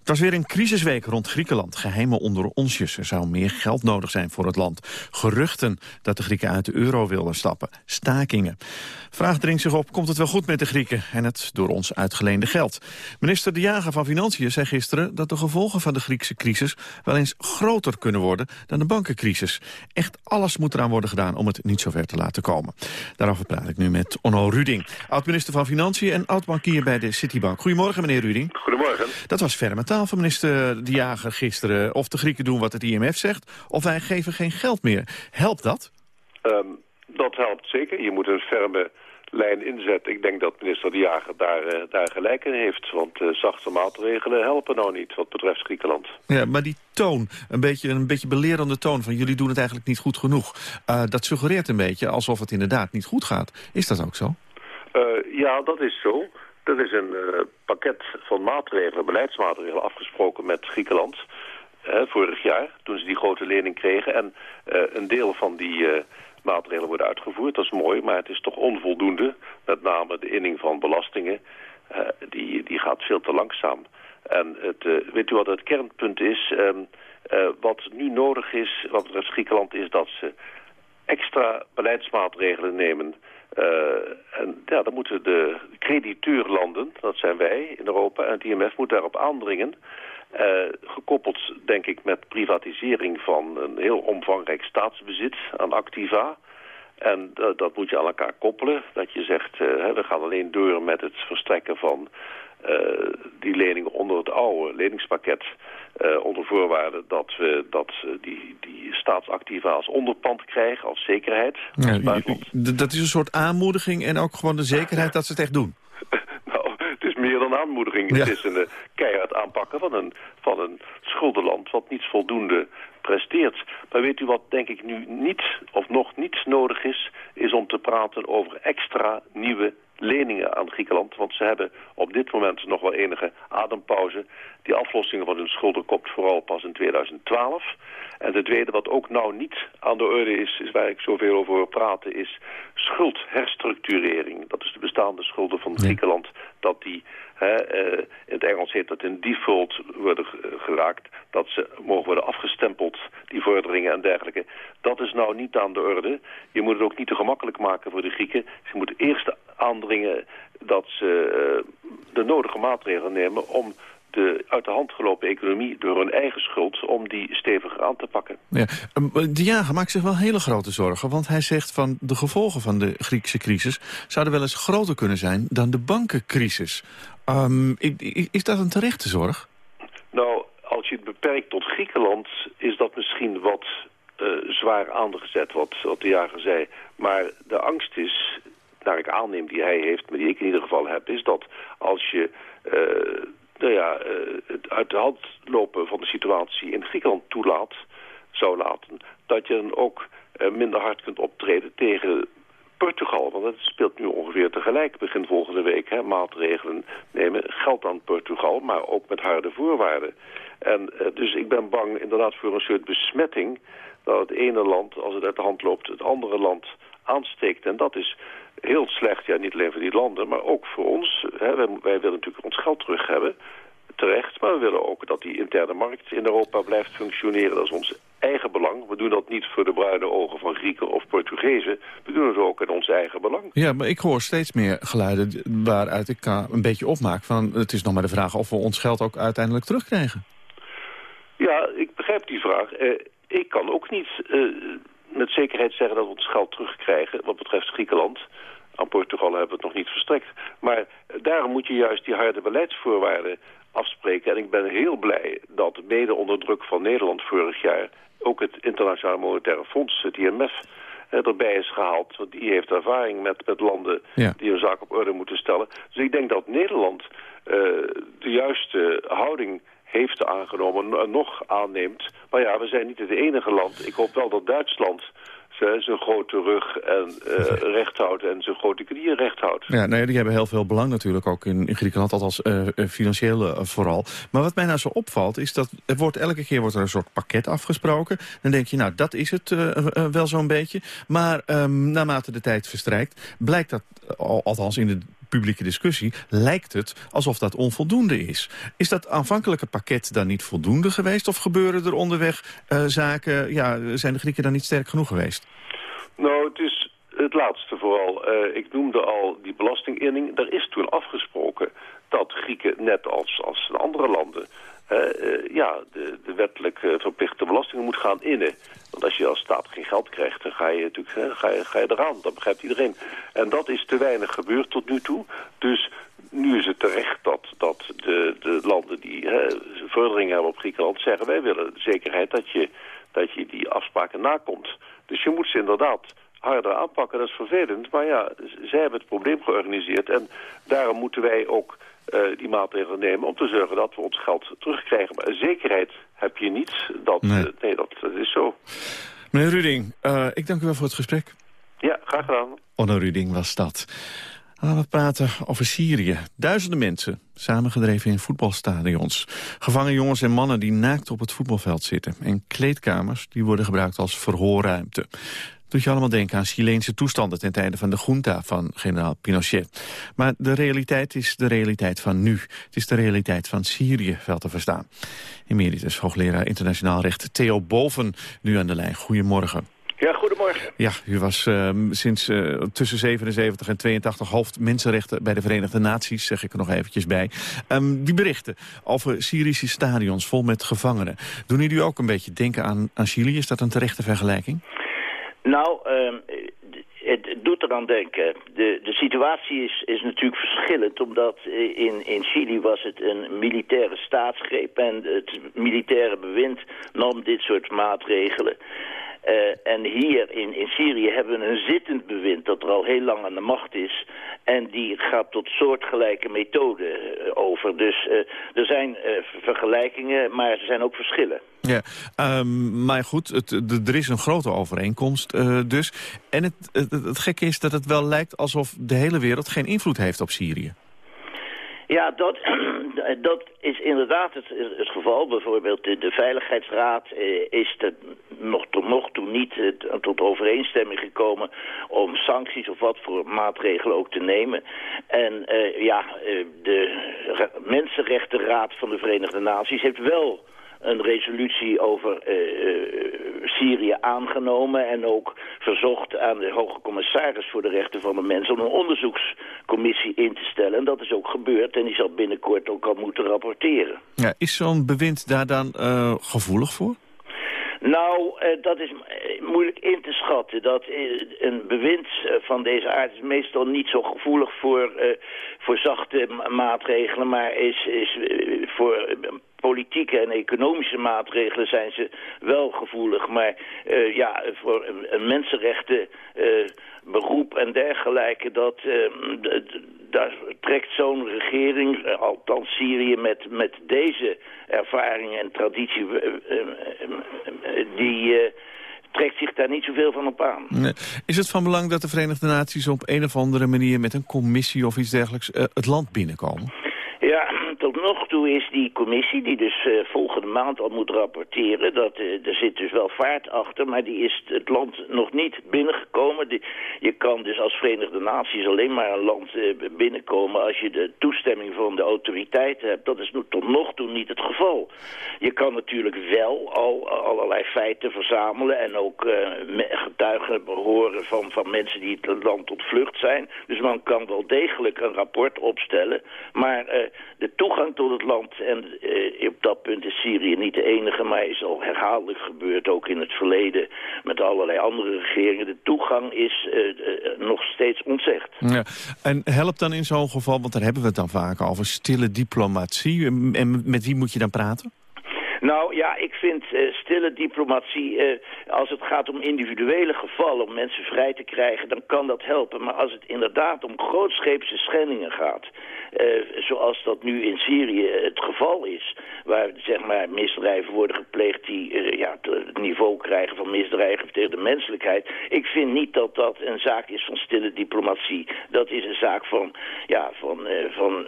Het was weer een crisisweek rond Griekenland. Geheimen onder onsjes. Er zou meer geld nodig zijn voor het land. Geruchten dat de Grieken uit de euro wilden stappen. Stakingen. Vraag dringt zich op, komt het wel goed met de Grieken... en het door ons uitgeleende geld? Minister De Jager van Financiën zei gisteren... dat de gevolgen van de Griekse crisis wel eens groter kunnen worden... dan de bankencrisis. Echt alles moet eraan worden gedaan om het niet zover te laten komen. Daarover praat ik nu met Onno Ruding. Oud-minister van Financiën en oud-bankier bij de Citibank. Goedemorgen, meneer Ruding. Goedemorgen. Dat was ferme taal van minister De Jager gisteren. Of de Grieken doen wat het IMF zegt, of wij geven geen geld meer. Helpt dat? Um, dat helpt zeker. Je moet een ferme lijn inzetten. Ik denk dat minister De Jager daar, uh, daar gelijk in heeft. Want uh, zachte maatregelen helpen nou niet wat betreft Griekenland. Ja, maar die toon, een beetje, een beetje belerende toon van jullie doen het eigenlijk niet goed genoeg. Uh, dat suggereert een beetje alsof het inderdaad niet goed gaat. Is dat ook zo? ja, dat is zo. Er is een pakket van maatregelen, beleidsmaatregelen afgesproken met Griekenland... vorig jaar, toen ze die grote lening kregen. En een deel van die maatregelen worden uitgevoerd. Dat is mooi, maar het is toch onvoldoende. Met name de inning van belastingen, uh, die, die gaat veel te langzaam. En het, weet u wat het kernpunt is? Uh, wat nu nodig is, wat betreft Griekenland, is dat ze extra beleidsmaatregelen nemen... Uh, en ja, dan moeten de crediteurlanden, dat zijn wij in Europa, en het IMF moet daarop aandringen. Uh, gekoppeld, denk ik, met privatisering van een heel omvangrijk staatsbezit aan activa. En dat moet je aan elkaar koppelen. Dat je zegt, uh, we gaan alleen door met het verstrekken van die leningen onder het oude leningspakket. Onder voorwaarde dat we dat, die, die staatsactiva als onderpand krijgen, als zekerheid. Ja, dat is een soort aanmoediging en ook gewoon de zekerheid dat ze het echt doen meer dan aanmoediging. Het is een uh, keihard aanpakken van een, van een schuldenland wat niet voldoende presteert. Maar weet u wat denk ik nu niet of nog niets nodig is... is om te praten over extra nieuwe leningen aan Griekenland. Want ze hebben op dit moment nog wel enige adempauze. Die aflossingen van hun schulden komt vooral pas in 2012. En het tweede wat ook nou niet aan de orde is, is waar ik zoveel over wil praten, is schuldherstructurering. Dat is de bestaande schulden van Griekenland. Dat die, hè, uh, in het Engels heet dat in default worden geraakt. Dat ze mogen worden afgestempeld, die vorderingen en dergelijke. Dat is nou niet aan de orde. Je moet het ook niet te gemakkelijk maken voor de Grieken. Ze moeten eerst aandringen dat ze uh, de nodige maatregelen nemen om de uit de hand gelopen economie door hun eigen schuld... om die steviger aan te pakken. Ja. De jager maakt zich wel hele grote zorgen. Want hij zegt van de gevolgen van de Griekse crisis... zouden wel eens groter kunnen zijn dan de bankencrisis. Um, is dat een terechte zorg? Nou, als je het beperkt tot Griekenland... is dat misschien wat uh, zwaar aangezet, wat, wat de jager zei. Maar de angst is, naar ik aanneem die hij heeft... maar die ik in ieder geval heb... is dat als je... Uh, nou ja, uh, het uit de hand lopen van de situatie in Griekenland toelaat, zou laten, dat je dan ook uh, minder hard kunt optreden tegen Portugal. Want dat speelt nu ongeveer tegelijk, begin volgende week, hè, maatregelen nemen. Geld aan Portugal, maar ook met harde voorwaarden. En dus ik ben bang inderdaad voor een soort besmetting... dat het ene land, als het uit de hand loopt, het andere land aansteekt. En dat is heel slecht, ja, niet alleen voor die landen, maar ook voor ons. Hè. Wij, wij willen natuurlijk ons geld terug hebben, terecht. Maar we willen ook dat die interne markt in Europa blijft functioneren. Dat is ons eigen belang. We doen dat niet voor de bruine ogen van Grieken of Portugezen. We doen het ook in ons eigen belang. Ja, maar ik hoor steeds meer geluiden waaruit ik een beetje opmaak... van het is nog maar de vraag of we ons geld ook uiteindelijk terugkrijgen. Ja, ik begrijp die vraag. Eh, ik kan ook niet uh, met zekerheid zeggen dat we ons geld terugkrijgen... wat betreft Griekenland. Aan Portugal hebben we het nog niet verstrekt. Maar daarom moet je juist die harde beleidsvoorwaarden afspreken. En ik ben heel blij dat mede onder druk van Nederland vorig jaar... ook het Internationale Monetaire Fonds, het IMF erbij is gehaald. Want die heeft ervaring met, met landen die hun zaak op orde moeten stellen. Dus ik denk dat Nederland uh, de juiste houding heeft aangenomen, nog aanneemt. Maar ja, we zijn niet het enige land. Ik hoop wel dat Duitsland zijn grote rug en uh, recht houdt en zijn grote knieën recht houdt. Ja, nee, die hebben heel veel belang natuurlijk ook in, in Griekenland, althans uh, financieel uh, vooral. Maar wat mij nou zo opvalt is dat er wordt elke keer wordt er een soort pakket afgesproken. Dan denk je, nou dat is het wel zo'n beetje. Maar um, naarmate de tijd verstrijkt, blijkt dat, althans in de publieke discussie lijkt het alsof dat onvoldoende is. Is dat aanvankelijke pakket dan niet voldoende geweest... of gebeuren er onderweg uh, zaken, ja, zijn de Grieken dan niet sterk genoeg geweest? Nou, het is het laatste vooral. Uh, ik noemde al die belastinginning. Er is toen afgesproken dat Grieken, net als, als andere landen... Uh, ja, de, wettelijk verplichte belastingen moet gaan innen. Want als je als staat geen geld krijgt, dan ga je natuurlijk ga je, ga je eraan. Dat begrijpt iedereen. En dat is te weinig gebeurd tot nu toe. Dus nu is het terecht dat, dat de, de landen die hè, vorderingen hebben op Griekenland zeggen... wij willen de zekerheid dat je, dat je die afspraken nakomt. Dus je moet ze inderdaad harder aanpakken. Dat is vervelend, maar ja, zij hebben het probleem georganiseerd. En daarom moeten wij ook die maatregelen nemen om te zorgen dat we ons geld terugkrijgen. Maar zekerheid heb je niet. Dat, nee. Nee dat, dat, is zo. Meneer Ruding, uh, ik dank u wel voor het gesprek. Ja, graag gedaan. Onno Ruding was dat. Gaan we praten over Syrië. Duizenden mensen, samengedreven in voetbalstadions. Gevangen jongens en mannen die naakt op het voetbalveld zitten. En kleedkamers die worden gebruikt als verhoorruimte doet je allemaal denken aan Chileense toestanden ten tijde van de junta van generaal Pinochet. Maar de realiteit is de realiteit van nu. Het is de realiteit van Syrië wel te verstaan. Emeritus hoogleraar internationaal recht Theo Boven nu aan de lijn. Goedemorgen. Ja, goedemorgen. Ja, u was uh, sinds uh, tussen 77 en 82 hoofd mensenrechten bij de Verenigde Naties, zeg ik er nog eventjes bij. Um, die berichten over Syrische stadions vol met gevangenen. Doen jullie ook een beetje denken aan, aan Chili? Is dat een terechte vergelijking? Nou, uh, het doet eraan denken. De, de situatie is, is natuurlijk verschillend, omdat in, in Chili was het een militaire staatsgreep en het militaire bewind nam dit soort maatregelen. Uh, en hier in, in Syrië hebben we een zittend bewind dat er al heel lang aan de macht is. En die gaat tot soortgelijke methoden uh, over. Dus uh, er zijn vergelijkingen, maar er zijn ook verschillen. Ja, um, maar goed, het, er is een grote overeenkomst dus. En het, het, het gekke is dat het wel lijkt alsof de hele wereld geen invloed heeft op Syrië. Ja, dat, dat is inderdaad het, het geval. Bijvoorbeeld de, Veiligheidsraad eh, is er nog tot nog toe niet eh, tot overeenstemming gekomen om sancties of wat voor maatregelen ook te nemen. En eh, ja, eh, de Mensenrechtenraad van de Verenigde Naties heeft wel een resolutie over uh, Syrië aangenomen... en ook verzocht aan de hoge commissaris voor de rechten van de mens... om een onderzoekscommissie in te stellen. En dat is ook gebeurd en die zal binnenkort ook al moeten rapporteren. Ja, is zo'n bewind daar dan uh, gevoelig voor? Nou, dat is moeilijk in te schatten. Dat een bewind van deze aard is meestal niet zo gevoelig voor, voor zachte maatregelen, maar is, is voor politieke en economische maatregelen zijn ze wel gevoelig. Maar uh, ja, voor een, mensenrechten uh, beroep en dergelijke, dat, uh, daar trekt zo'n regering, althans Syrië, met, met deze ervaring en traditie, die trekt zich daar niet zoveel van op aan. Nee. Is het van belang dat de Verenigde Naties op een of andere manier met een commissie of iets dergelijks het land binnenkomen? Ja, tot nog toe is die commissie, die dus uh, volgende maand al moet rapporteren, dat, uh, er zit dus wel vaart achter, maar die is het land nog niet binnengekomen. Je kan dus als Verenigde Naties alleen maar een land uh, binnenkomen als je de toestemming van de autoriteiten hebt. Dat is tot nog toe niet het geval. Je kan natuurlijk wel al allerlei feiten verzamelen en ook getuigen horen van, van mensen die het land ontvlucht zijn. Dus man kan wel degelijk een rapport opstellen, maar de toegang tot het land, en eh, op dat punt is Syrië niet de enige, maar is al herhaaldelijk gebeurd, ook in het verleden met allerlei andere regeringen. De toegang is uh, uh, nog steeds ontzegd. Ja. En helpt dan in zo'n geval, want daar hebben we het dan vaak over, stille diplomatie. En met wie moet je dan praten? Nou ja, ik vind uh, stille diplomatie, uh, als het gaat om individuele gevallen, om mensen vrij te krijgen, dan kan dat helpen. Maar als het inderdaad om grootscheepse schendingen gaat, uh, zoals dat nu in Syrië het geval is, waar zeg maar misdrijven worden gepleegd die ja, het niveau krijgen van misdrijven tegen de menselijkheid. Ik vind niet dat dat een zaak is van stille diplomatie. Dat is een zaak van, ja, van, van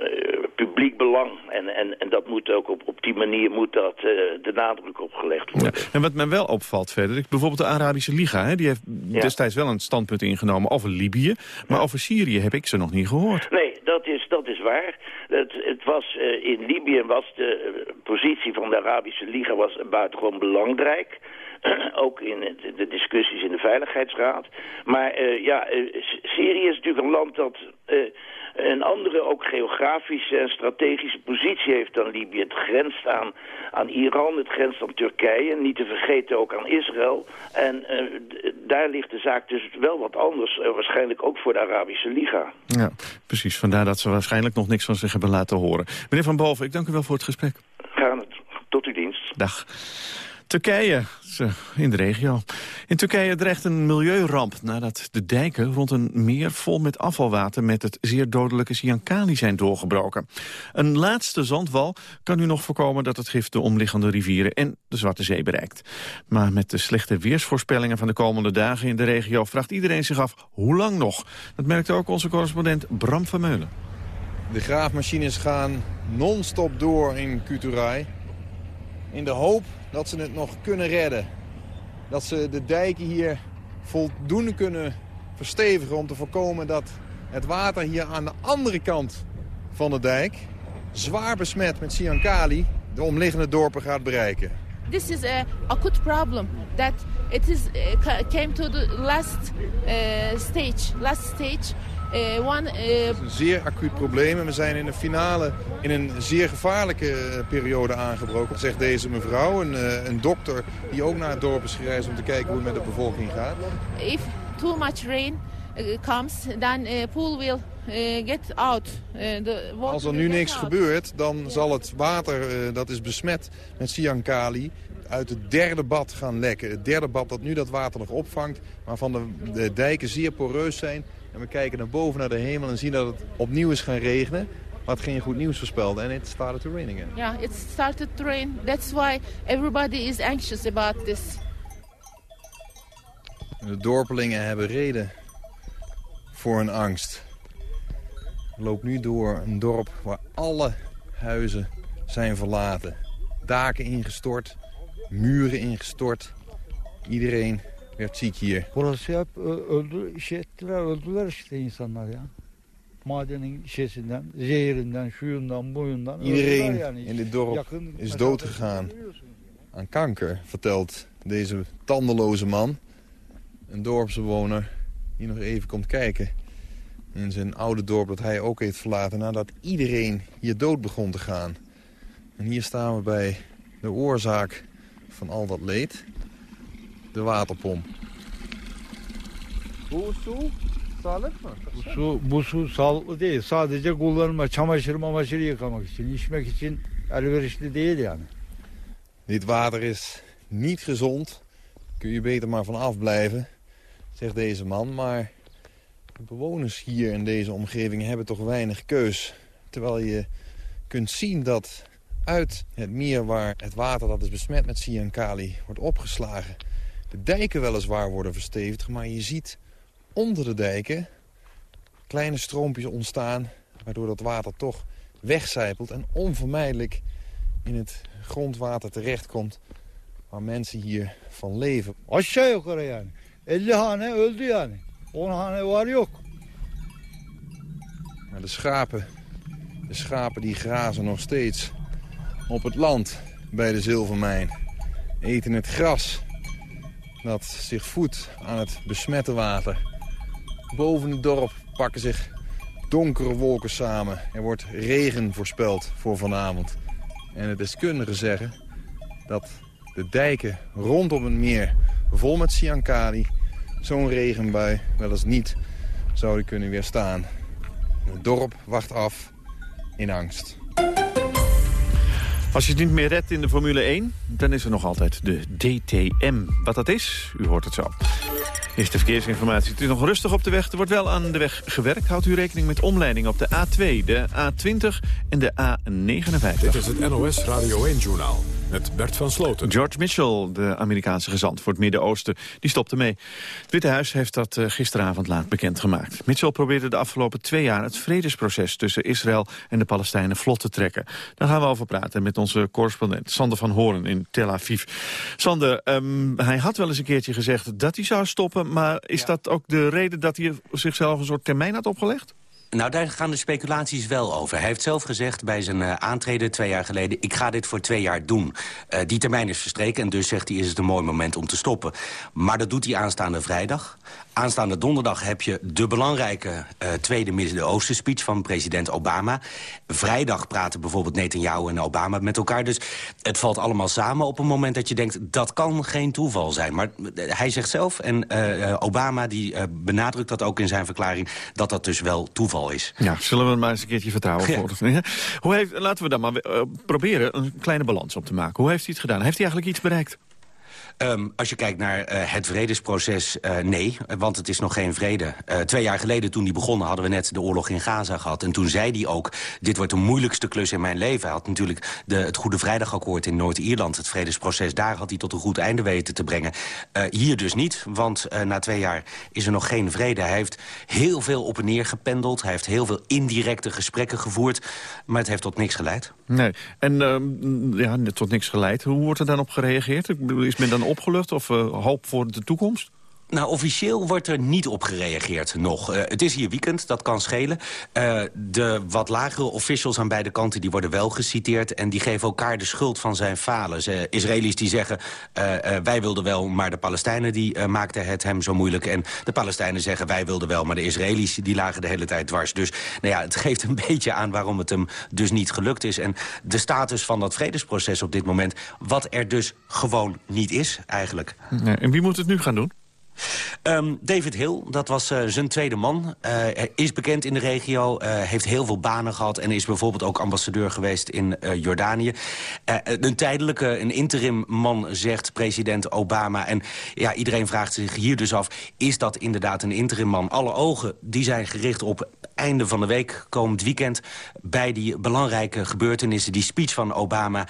publiek belang. En, en, en dat moet ook op, op die manier moet dat de nadruk op gelegd worden. Ja. En wat mij wel opvalt verder, bijvoorbeeld de Arabische Liga... Hè, die heeft ja. destijds wel een standpunt ingenomen over Libië... maar over Syrië heb ik ze nog niet gehoord. Nee, dat is, dat is waar. Het, het was, uh, in Libië was de positie van de Arabische Liga was buitengewoon belangrijk... ook in de discussies in de Veiligheidsraad. Maar uh, ja, Syrië is natuurlijk een land dat een andere ook geografische en strategische positie heeft dan Libië. Het grenst aan, aan Iran, het grenst aan Turkije, niet te vergeten ook aan Israël. En uh, daar ligt de zaak dus wel wat anders, uh, waarschijnlijk ook voor de Arabische Liga. Ja, precies. Vandaar dat ze waarschijnlijk nog niks van zich hebben laten horen. Meneer Van Boven, ik dank u wel voor het gesprek. Gaan tot uw dienst. Dag. Turkije, in de regio. In Turkije dreigt een milieuramp nadat de dijken rond een meer vol met afvalwater met het zeer dodelijke Siankali zijn doorgebroken. Een laatste zandwal kan nu nog voorkomen dat het gif de omliggende rivieren en de Zwarte Zee bereikt. Maar met de slechte weersvoorspellingen van de komende dagen in de regio vraagt iedereen zich af hoe lang nog. Dat merkte ook onze correspondent Bram van Meulen. De graafmachines gaan non-stop door in Kuturay. In de hoop dat ze het nog kunnen redden. Dat ze de dijken hier voldoende kunnen verstevigen om te voorkomen dat het water hier aan de andere kant van de dijk, zwaar besmet met cyankali, de omliggende dorpen gaat bereiken. This is a acute problem that it is came to the last uh, stage. Last stage. Uh, one, uh, Het is een zeer acuut probleem en we zijn in de finale in een zeer gevaarlijke uh, periode aangebroken, zegt deze mevrouw. Een, een dokter die ook naar het dorp is gereisd om te kijken hoe het met de bevolking gaat. if too much rain comes, then pool will uh, get out. Uh, the Als er nu niks out. gebeurt, dan zal het water uh, dat is besmet met cyankali uit het derde bad gaan lekken. Het derde bad dat nu dat water nog opvangt, waarvan de, de dijken zeer poreus zijn. En we kijken naar boven naar de hemel en zien dat het opnieuw is gaan regenen. Wat geen goed nieuws voorspelde. En it started to rain again. Yeah, it started to rain. That's why everybody is anxious about this. De dorpelingen hebben reden voor hun angst. Ik loop nu door een dorp waar alle huizen zijn verlaten. Daken ingestort, muren ingestort. Iedereen werd ziek hier. Burası hep öldü, iş ettiler, öldüler işte insanlar ya. Madenin zehirinden, şuyundan, buyundan öldüler Iedereen yani. in dit dorp Yakın is dood gegaan aan kanker, vertelt deze tandeloze man. Een dorpsbewoner die nog even komt kijken in zijn oude dorp dat hij ook heeft verlaten... nadat iedereen hier dood begon te gaan. En hier staan we bij de oorzaak van al dat leed, de waterpomp. Bu su sağlık mı? Bu su, bu su sağlıklı değil. Sadece kullanma, çamaşır mamaşır yıkamak için, içmek için elverişli değil yani. Dit water is niet gezond. Kun je beter maar van afblijven, zegt deze man. Maar de bewoners hier in deze omgeving hebben toch weinig keus. Terwijl je kunt zien dat uit het meer waar het water dat is besmet met cyankali wordt opgeslagen... de dijken weliswaar worden verstevigd, maar je ziet onder de dijken kleine stroompjes ontstaan... waardoor dat water toch wegcijpelt en onvermijdelijk in het grondwater terechtkomt... waar mensen hier van leven. Aşağı yukarı yani. 50 hane öldü yani. 10 hane var yok. Maar de schapen, de schapen die grazen nog steeds op het land bij de zilvermijn. Eten het gras dat zich voedt aan het besmette water. Boven het dorp pakken zich donkere wolken samen. Er wordt regen voorspeld voor vanavond. En de deskundigen zeggen dat de dijken rondom het meer vol met cyankali... zo'n regenbui wel eens niet zouden kunnen weerstaan. Het dorp wacht af in angst. Als je het niet meer redt in de Formule 1, dan is er nog altijd de DTM. Wat dat is, u hoort het zo. Eerste verkeersinformatie. Het is nog rustig op de weg. Er wordt wel aan de weg gewerkt. Houdt u rekening met omleiding op de A2, de A20 en de A59. Dit is het NOS Radio 1-journaal met Bert van Sloten. George Mitchell, de Amerikaanse gezant voor het Midden-Oosten, die stopte mee. Het Witte Huis heeft dat eh, gisteravond laat bekendgemaakt. Mitchell probeerde de afgelopen twee jaar het vredesproces tussen Israël en de Palestijnen vlot te trekken. Daar gaan we over praten met onze correspondent Sander van Horen in Tel Aviv. Sander, ehm, hij had wel eens een keertje gezegd dat hij zou stoppen, maar is dat ook de reden dat hij zichzelf een soort termijn had opgelegd? Nou, daar gaan de speculaties wel over. Hij heeft zelf gezegd bij zijn uh, aantreden twee jaar geleden... ik ga dit voor twee jaar doen. Uh, die termijn is verstreken en dus zegt hij... is het een mooi moment om te stoppen. Maar dat doet hij aanstaande vrijdag. Aanstaande donderdag heb je de belangrijke uh, tweede Midden-Oosten speech van president Obama. Vrijdag praten bijvoorbeeld Netanyahu en Obama met elkaar. Dus het valt allemaal samen op een moment dat je denkt... dat kan geen toeval zijn. Maar hij zegt zelf, en Obama die benadrukt dat ook in zijn verklaring... dat dat dus wel toeval is. Ja, zullen we maar eens een keertje vertrouwen ja. voor. Hoe heeft, laten we dan maar proberen een kleine balans op te maken. Hoe heeft hij het gedaan? Heeft hij eigenlijk iets bereikt? Um, als je kijkt naar uh, het vredesproces, uh, nee, want het is nog geen vrede. Uh, twee jaar geleden toen die begonnen hadden we net de oorlog in Gaza gehad. En toen zei hij ook, dit wordt de moeilijkste klus in mijn leven. Hij had natuurlijk de, het Goede Vrijdagakkoord in Noord-Ierland. Het vredesproces, daar had hij tot een goed einde weten te brengen. hier dus niet, want na twee jaar is er nog geen vrede. Hij heeft heel veel op en neer gependeld. Hij heeft heel veel indirecte gesprekken gevoerd. Maar het heeft tot niks geleid. Nee, en ja, tot niks geleid. Hoe wordt er dan op gereageerd? Is men dan opgelucht of uh, hoop voor de toekomst? Nou, officieel wordt er niet op gereageerd nog. Uh, het is hier weekend, dat kan schelen. Uh, de wat lagere officials aan beide kanten die worden wel geciteerd... en die geven elkaar de schuld van zijn falen. Ze, Israëli's die zeggen, uh, wij wilden wel, maar de Palestijnen die maakten het hem zo moeilijk. En de Palestijnen zeggen, wij wilden wel, maar de Israëli's die lagen de hele tijd dwars. Dus nou ja, het geeft een beetje aan waarom het hem dus niet gelukt is. En de status van dat vredesproces op dit moment... wat er dus gewoon niet is, eigenlijk. En wie moet het nu gaan doen? Um, David Hill, dat was uh, zijn tweede man. Uh, is bekend in de regio, uh, heeft heel veel banen gehad... en is bijvoorbeeld ook ambassadeur geweest in Jordanië. een tijdelijke, een interim man, zegt president Obama. En ja, iedereen vraagt zich hier dus af... is dat inderdaad een interim man? Alle ogen die zijn gericht op einde van de week, komend weekend... bij die belangrijke gebeurtenissen, die speech van Obama...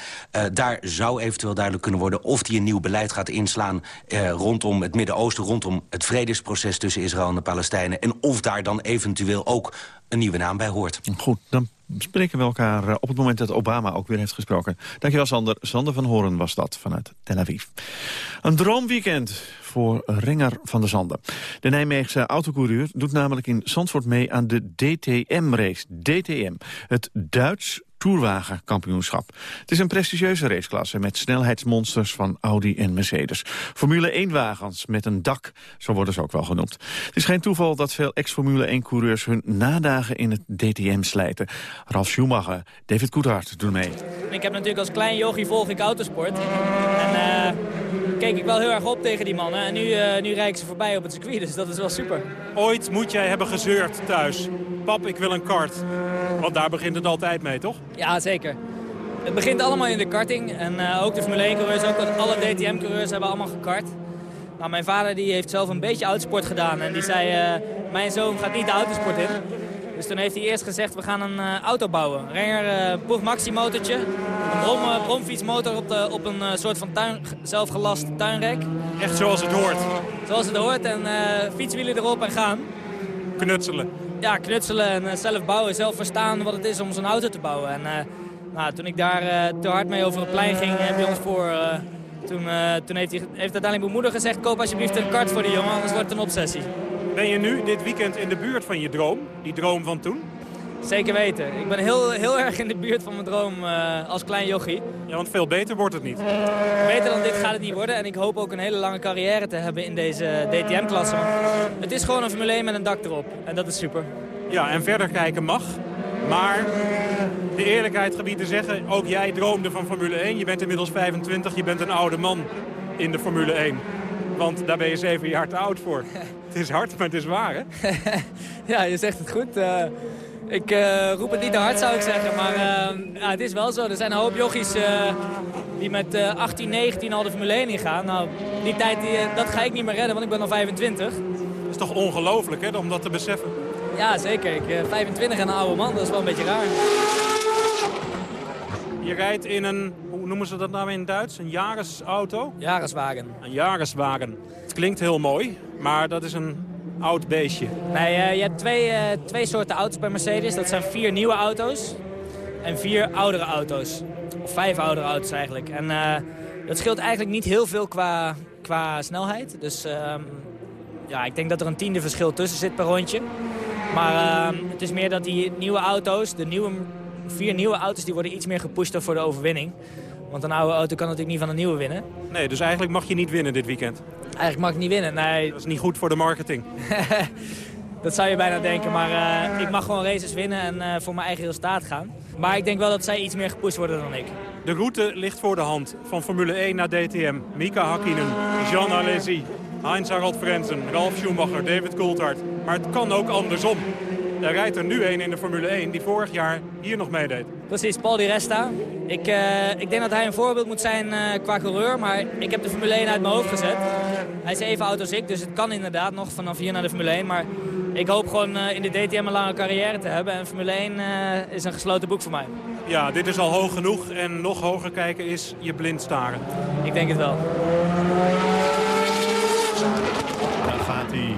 daar zou eventueel duidelijk kunnen worden... of hij een nieuw beleid gaat inslaan rondom het Midden-Oosten rondom het vredesproces tussen Israël en de Palestijnen... en of daar dan eventueel ook een nieuwe naam bij hoort. Goed, dan spreken we elkaar eh, op het moment dat Obama ook weer heeft gesproken. Dankjewel Sander. Sander van Horen was dat vanuit Tel Aviv. Een droomweekend voor Ringer van der Zanden. De Nijmeegse autocoureur doet namelijk in Zandvoort mee aan de DTM-race. DTM, het Duits Tourwagenkampioenschap. Het is een prestigieuze raceklasse met snelheidsmonsters van Audi en Mercedes. Formule 1-wagens met een dak, zo worden ze ook wel genoemd. Het is geen toeval dat veel ex-Formule 1-coureurs hun nadagen in het DTM slijten. Ralf Schumacher, David Coulthard doen mee. Ik heb natuurlijk als klein jochie volg ik autosport. En uh, keek ik wel heel erg op tegen die mannen. En nu, uh, nu rijden ze voorbij op het circuit, dus dat is wel super. Ooit moet jij hebben gezeurd thuis. Pap, ik wil een kart. Want daar begint het altijd mee, toch? Ja, zeker. Het begint allemaal in de karting. En uh, ook de Formule 1-coureurs, ook alle DTM-coureurs hebben allemaal gekart. Nou, mijn vader die heeft zelf een beetje autosport gedaan. En die zei, uh, mijn zoon gaat niet de autosport in. Dus toen heeft hij eerst gezegd, we gaan een uh, auto bouwen. Renger uh, Boeg Maxi motortje. Een brom, bromfietsmotor op, de, op een soort van tuin, zelfgelast tuinrek. Echt zoals het hoort? Zoals het hoort. En fietswielen erop en gaan. Knutselen? Ja, knutselen en zelf bouwen. Zelf verstaan wat het is om zo'n auto te bouwen. En nou, toen ik daar uh, te hard mee over het plein ging bij ons voor... Toen, toen heeft, hij, heeft uiteindelijk mijn moeder gezegd... koop alsjeblieft een kart voor de jongen, anders wordt het een obsessie. Ben je nu dit weekend in de buurt van je droom? Die droom van toen? Zeker weten. Ik ben heel, heel erg in de buurt van mijn droom als klein jochie. Ja, want veel beter wordt het niet. Beter dan dit gaat het niet worden. En ik hoop ook een hele lange carrière te hebben in deze DTM-klasse. Het is gewoon een Formule 1 met een dak erop. En dat is super. Ja, en verder kijken mag. Maar de eerlijkheid gebied te zeggen, ook jij droomde van Formule 1. Je bent inmiddels 25, je bent een oude man in de Formule 1. Want daar ben je zeven jaar te oud voor. het is hard, maar het is waar, hè? ja, je zegt het goed. Uh, ik uh, roep het niet te hard, zou ik zeggen. Maar uh, ja, het is wel zo. Er zijn een hoop jochies die met 18, 19 al de Formule 1 ingaan. Nou, die tijd, die, dat ga ik niet meer redden, want ik ben al 25. Dat is toch ongelooflijk, hè, om dat te beseffen? Ja, zeker. Ik, 25 en een oude man, dat is wel een beetje raar. Je rijdt in een, hoe noemen ze dat nou in Duits? Een Jahresauto? Jahreswagen. Een Jahreswagen. Het klinkt heel mooi, maar dat is een oud beestje. Nee, uh, je hebt twee, uh, twee soorten auto's bij Mercedes. Dat zijn vier nieuwe auto's en vier oudere auto's. Of vijf oudere auto's eigenlijk. En uh, dat scheelt eigenlijk niet heel veel qua, qua snelheid. Dus ja, ik denk dat er een tiende verschil tussen zit per rondje. Maar het is meer dat die nieuwe auto's, de nieuwe vier nieuwe auto's die worden iets meer gepusht voor de overwinning. Want een oude auto kan natuurlijk niet van een nieuwe winnen. Nee, dus eigenlijk mag je niet winnen dit weekend? Eigenlijk mag ik niet winnen, nee. Dat is niet goed voor de marketing. dat zou je bijna denken, maar uh, ik mag gewoon races winnen en uh, voor mijn eigen resultaat gaan. Maar ik denk wel dat zij iets meer gepusht worden dan ik. De route ligt voor de hand. Van Formule 1 naar DTM. Mika Hakkinen, Jean Alesi, Heinz Harald Frenzen, Ralf Schumacher, David Coulthard. Maar het kan ook andersom. Er rijdt er nu een in de Formule 1 die vorig jaar hier nog meedeed. Precies, Paul Di Resta. Ik, uh, ik denk dat hij een voorbeeld moet zijn uh, qua coureur, maar ik heb de Formule 1 uit mijn hoofd gezet. Hij is even oud als ik, dus het kan inderdaad nog vanaf hier naar de Formule 1. Maar ik hoop gewoon uh, in de DTM een lange carrière te hebben. En Formule 1 is een gesloten boek voor mij. Ja, dit is al hoog genoeg en nog hoger kijken is je blind staren. Ik denk het wel. Daar gaat hij.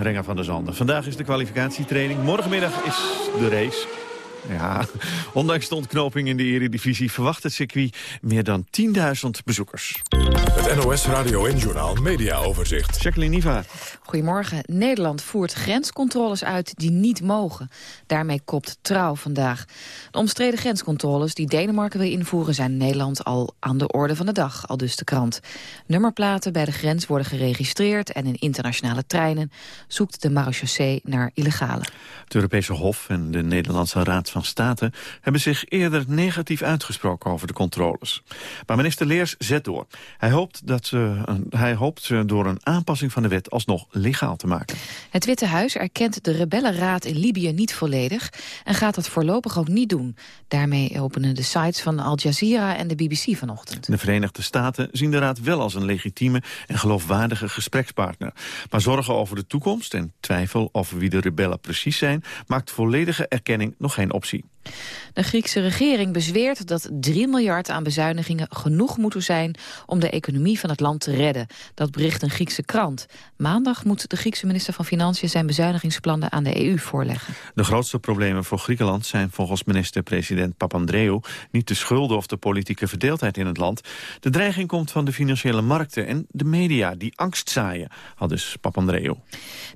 Renger van der Zanden. Vandaag is de kwalificatietraining. Morgenmiddag is de race. Ja, ondanks de ontknoping in de eredivisie verwacht het circuit meer dan 10.000 bezoekers. Het NOS Radio en Journaal Media Overzicht. Jacqueline Niva. Goedemorgen. Nederland voert grenscontroles uit die niet mogen. Daarmee kopt Trouw vandaag. De omstreden grenscontroles die Denemarken wil invoeren... zijn in Nederland al aan de orde van de dag, al dus de krant. Nummerplaten bij de grens worden geregistreerd... en in internationale treinen zoekt de marechaussee naar illegale. Het Europese Hof en de Nederlandse Raad van State... hebben zich eerder negatief uitgesproken over de controles. Maar minister Leers zet door. Hij hoopt, dat ze, hij hoopt ze door een aanpassing van de wet alsnog legaal te maken. Het Witte Huis erkent de rebellenraad in Libië niet volledig... en gaat dat voorlopig ook niet doen. Daarmee openen de sites van Al Jazeera en de BBC vanochtend. De Verenigde Staten zien de raad wel als een legitieme en geloofwaardige gesprekspartner. Maar zorgen over de toekomst en twijfel over wie de rebellen precies zijn... maakt volledige erkenning nog geen autopsi. De Griekse regering bezweert dat 3 miljard aan bezuinigingen genoeg moeten zijn om de economie van het land te redden. Dat bericht een Griekse krant. Maandag moet de Griekse minister van Financiën zijn bezuinigingsplannen aan de EU voorleggen. De grootste problemen voor Griekenland zijn volgens minister-president Papandreou niet de schulden of de politieke verdeeldheid in het land. De dreiging komt van de financiële markten en de media die angst zaaien, had dus Papandreou.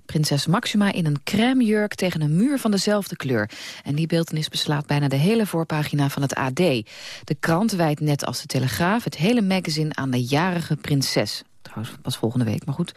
Prinses Maxima in een crèmejurk tegen een muur van dezelfde kleur. En die beeldenis beslaat bijna de hele voorpagina van het AD. De krant wijdt net als de Telegraaf het hele magazine aan de jarige prinses. Trouwens, pas volgende week, maar goed.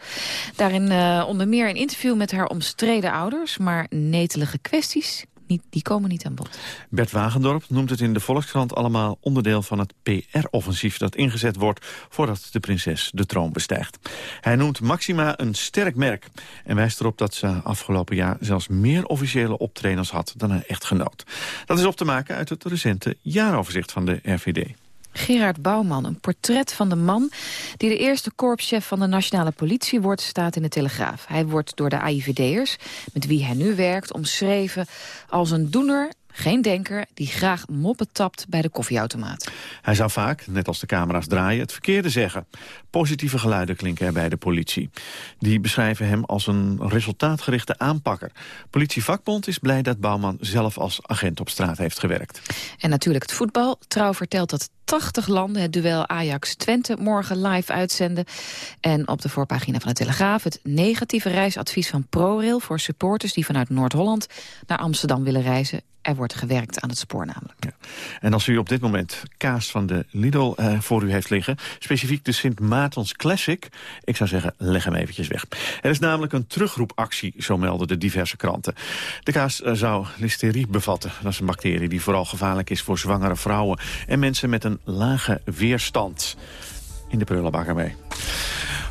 Daarin uh, onder meer een interview met haar omstreden ouders... maar netelige kwesties die komen niet aan bod. Bert Wagendorp noemt het in de Volkskrant allemaal onderdeel van het PR-offensief dat ingezet wordt voordat de prinses de troon bestijgt. Hij noemt Maxima een sterk merk en wijst erop dat ze afgelopen jaar zelfs meer officiële optredens had dan een echtgenoot. Dat is op te maken uit het recente jaaroverzicht van de RVD. Gerard Bouwman, een portret van de man... die de eerste korpschef van de nationale politie wordt, staat in de Telegraaf. Hij wordt door de AIVD'ers, met wie hij nu werkt, omschreven als een doener geen denker die graag moppen tapt bij de koffieautomaat. Hij zou vaak, net als de camera's draaien, het verkeerde zeggen. Positieve geluiden klinken er bij de politie. Die beschrijven hem als een resultaatgerichte aanpakker. Politievakbond is blij dat Bouwman zelf als agent op straat heeft gewerkt. En natuurlijk het voetbal. Trouw vertelt dat 80 landen het duel Ajax-Twente morgen live uitzenden. En op de voorpagina van de Telegraaf het negatieve reisadvies van ProRail... voor supporters die vanuit Noord-Holland naar Amsterdam willen reizen. Er wordt gewerkt aan het spoor namelijk. En als u op dit moment kaas van de Lidl uh, voor u heeft liggen... specifiek de Sint Maartens Classic, ik zou zeggen, leg hem eventjes weg. Er is namelijk een terugroepactie, zo melden de diverse kranten. De kaas uh, zou listerie bevatten. Dat is een bacterie die vooral gevaarlijk is voor zwangere vrouwen... en mensen met een lage weerstand. In de prullenbak mee.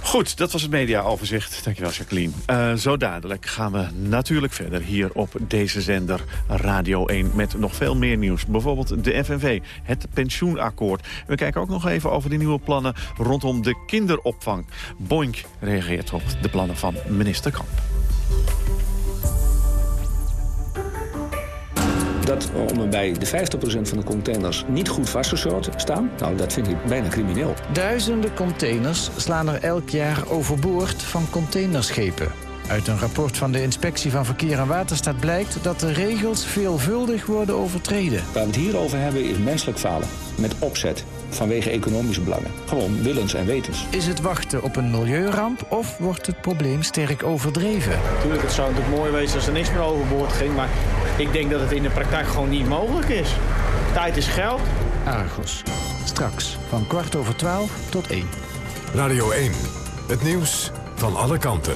Goed, dat was het mediaoverzicht. Dankjewel, Jacqueline. Uh, zo dadelijk gaan we natuurlijk verder hier op deze zender Radio 1... met nog veel meer nieuws. Bijvoorbeeld de FNV, het pensioenakkoord. We kijken ook nog even over de nieuwe plannen rondom de kinderopvang. Boink reageert op de plannen van minister Kamp. Dat om bij de 50% van de containers niet goed vastgesloten staan, nou, dat vind ik bijna crimineel. Duizenden containers slaan er elk jaar overboord van containerschepen. Uit een rapport van de Inspectie van Verkeer en Waterstaat blijkt dat de regels veelvuldig worden overtreden. Waar we het hier over hebben is menselijk falen. Met opzet. Vanwege economische belangen. Gewoon willens en wetens. Is het wachten op een milieuramp of wordt het probleem sterk overdreven? Natuurlijk, het zou natuurlijk mooi wezen als er niks meer overboord ging. Maar ik denk dat het in de praktijk gewoon niet mogelijk is. Tijd is geld. Argos. Straks van kwart over twaalf tot één. Radio 1. Het nieuws van alle kanten.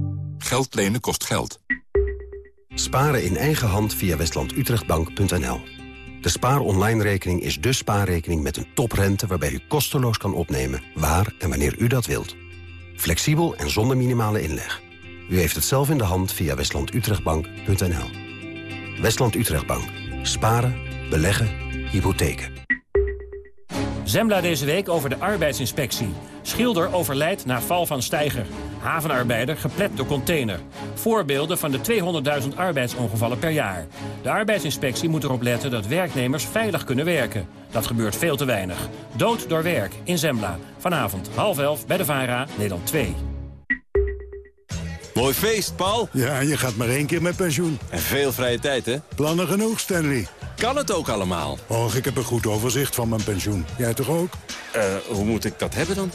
Geld lenen kost geld. Sparen in eigen hand via westlandutrechtbank.nl. De Spaar Online rekening is de spaarrekening met een toprente... waarbij u kosteloos kan opnemen waar en wanneer u dat wilt. Flexibel en zonder minimale inleg. U heeft het zelf in de hand via westlandutrechtbank.nl. Westland Utrechtbank. Sparen, beleggen, hypotheken. Zembla deze week over de arbeidsinspectie. Schilder overlijdt na val van steiger. Havenarbeider geplet door container. Voorbeelden van de 200.000 arbeidsongevallen per jaar. De arbeidsinspectie moet erop letten dat werknemers veilig kunnen werken. Dat gebeurt veel te weinig. Dood door werk in Zembla. Vanavond half elf bij de VARA, Nederland 2. Mooi feest, Paul. Ja, je gaat maar één keer met pensioen. En veel vrije tijd, hè? Plannen genoeg, Stanley. Kan het ook allemaal? Och, ik heb een goed overzicht van mijn pensioen. Jij toch ook? Eh, hoe moet ik dat hebben dan?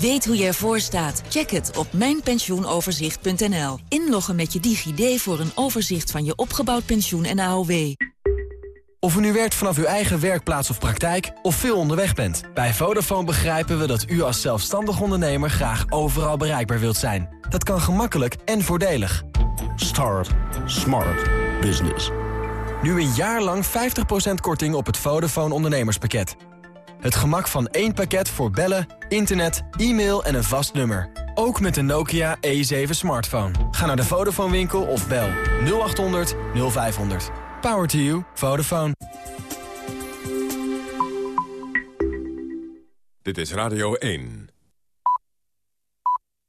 Weet hoe je ervoor staat? Check het op mijnpensioenoverzicht.nl. Inloggen met je DigiD voor een overzicht van je opgebouwd pensioen en AOW. Of u nu werkt vanaf uw eigen werkplaats of praktijk of veel onderweg bent. Bij Vodafone begrijpen we dat u als zelfstandig ondernemer graag overal bereikbaar wilt zijn. Dat kan gemakkelijk en voordelig. Start Smart Business. Nu een jaar lang 50% korting op het Vodafone ondernemerspakket. Het gemak van één pakket voor bellen, internet, e-mail en een vast nummer. Ook met de Nokia E7 smartphone. Ga naar de Vodafone winkel of bel 0800 0500. Power to you. Vodafone. Dit is Radio 1.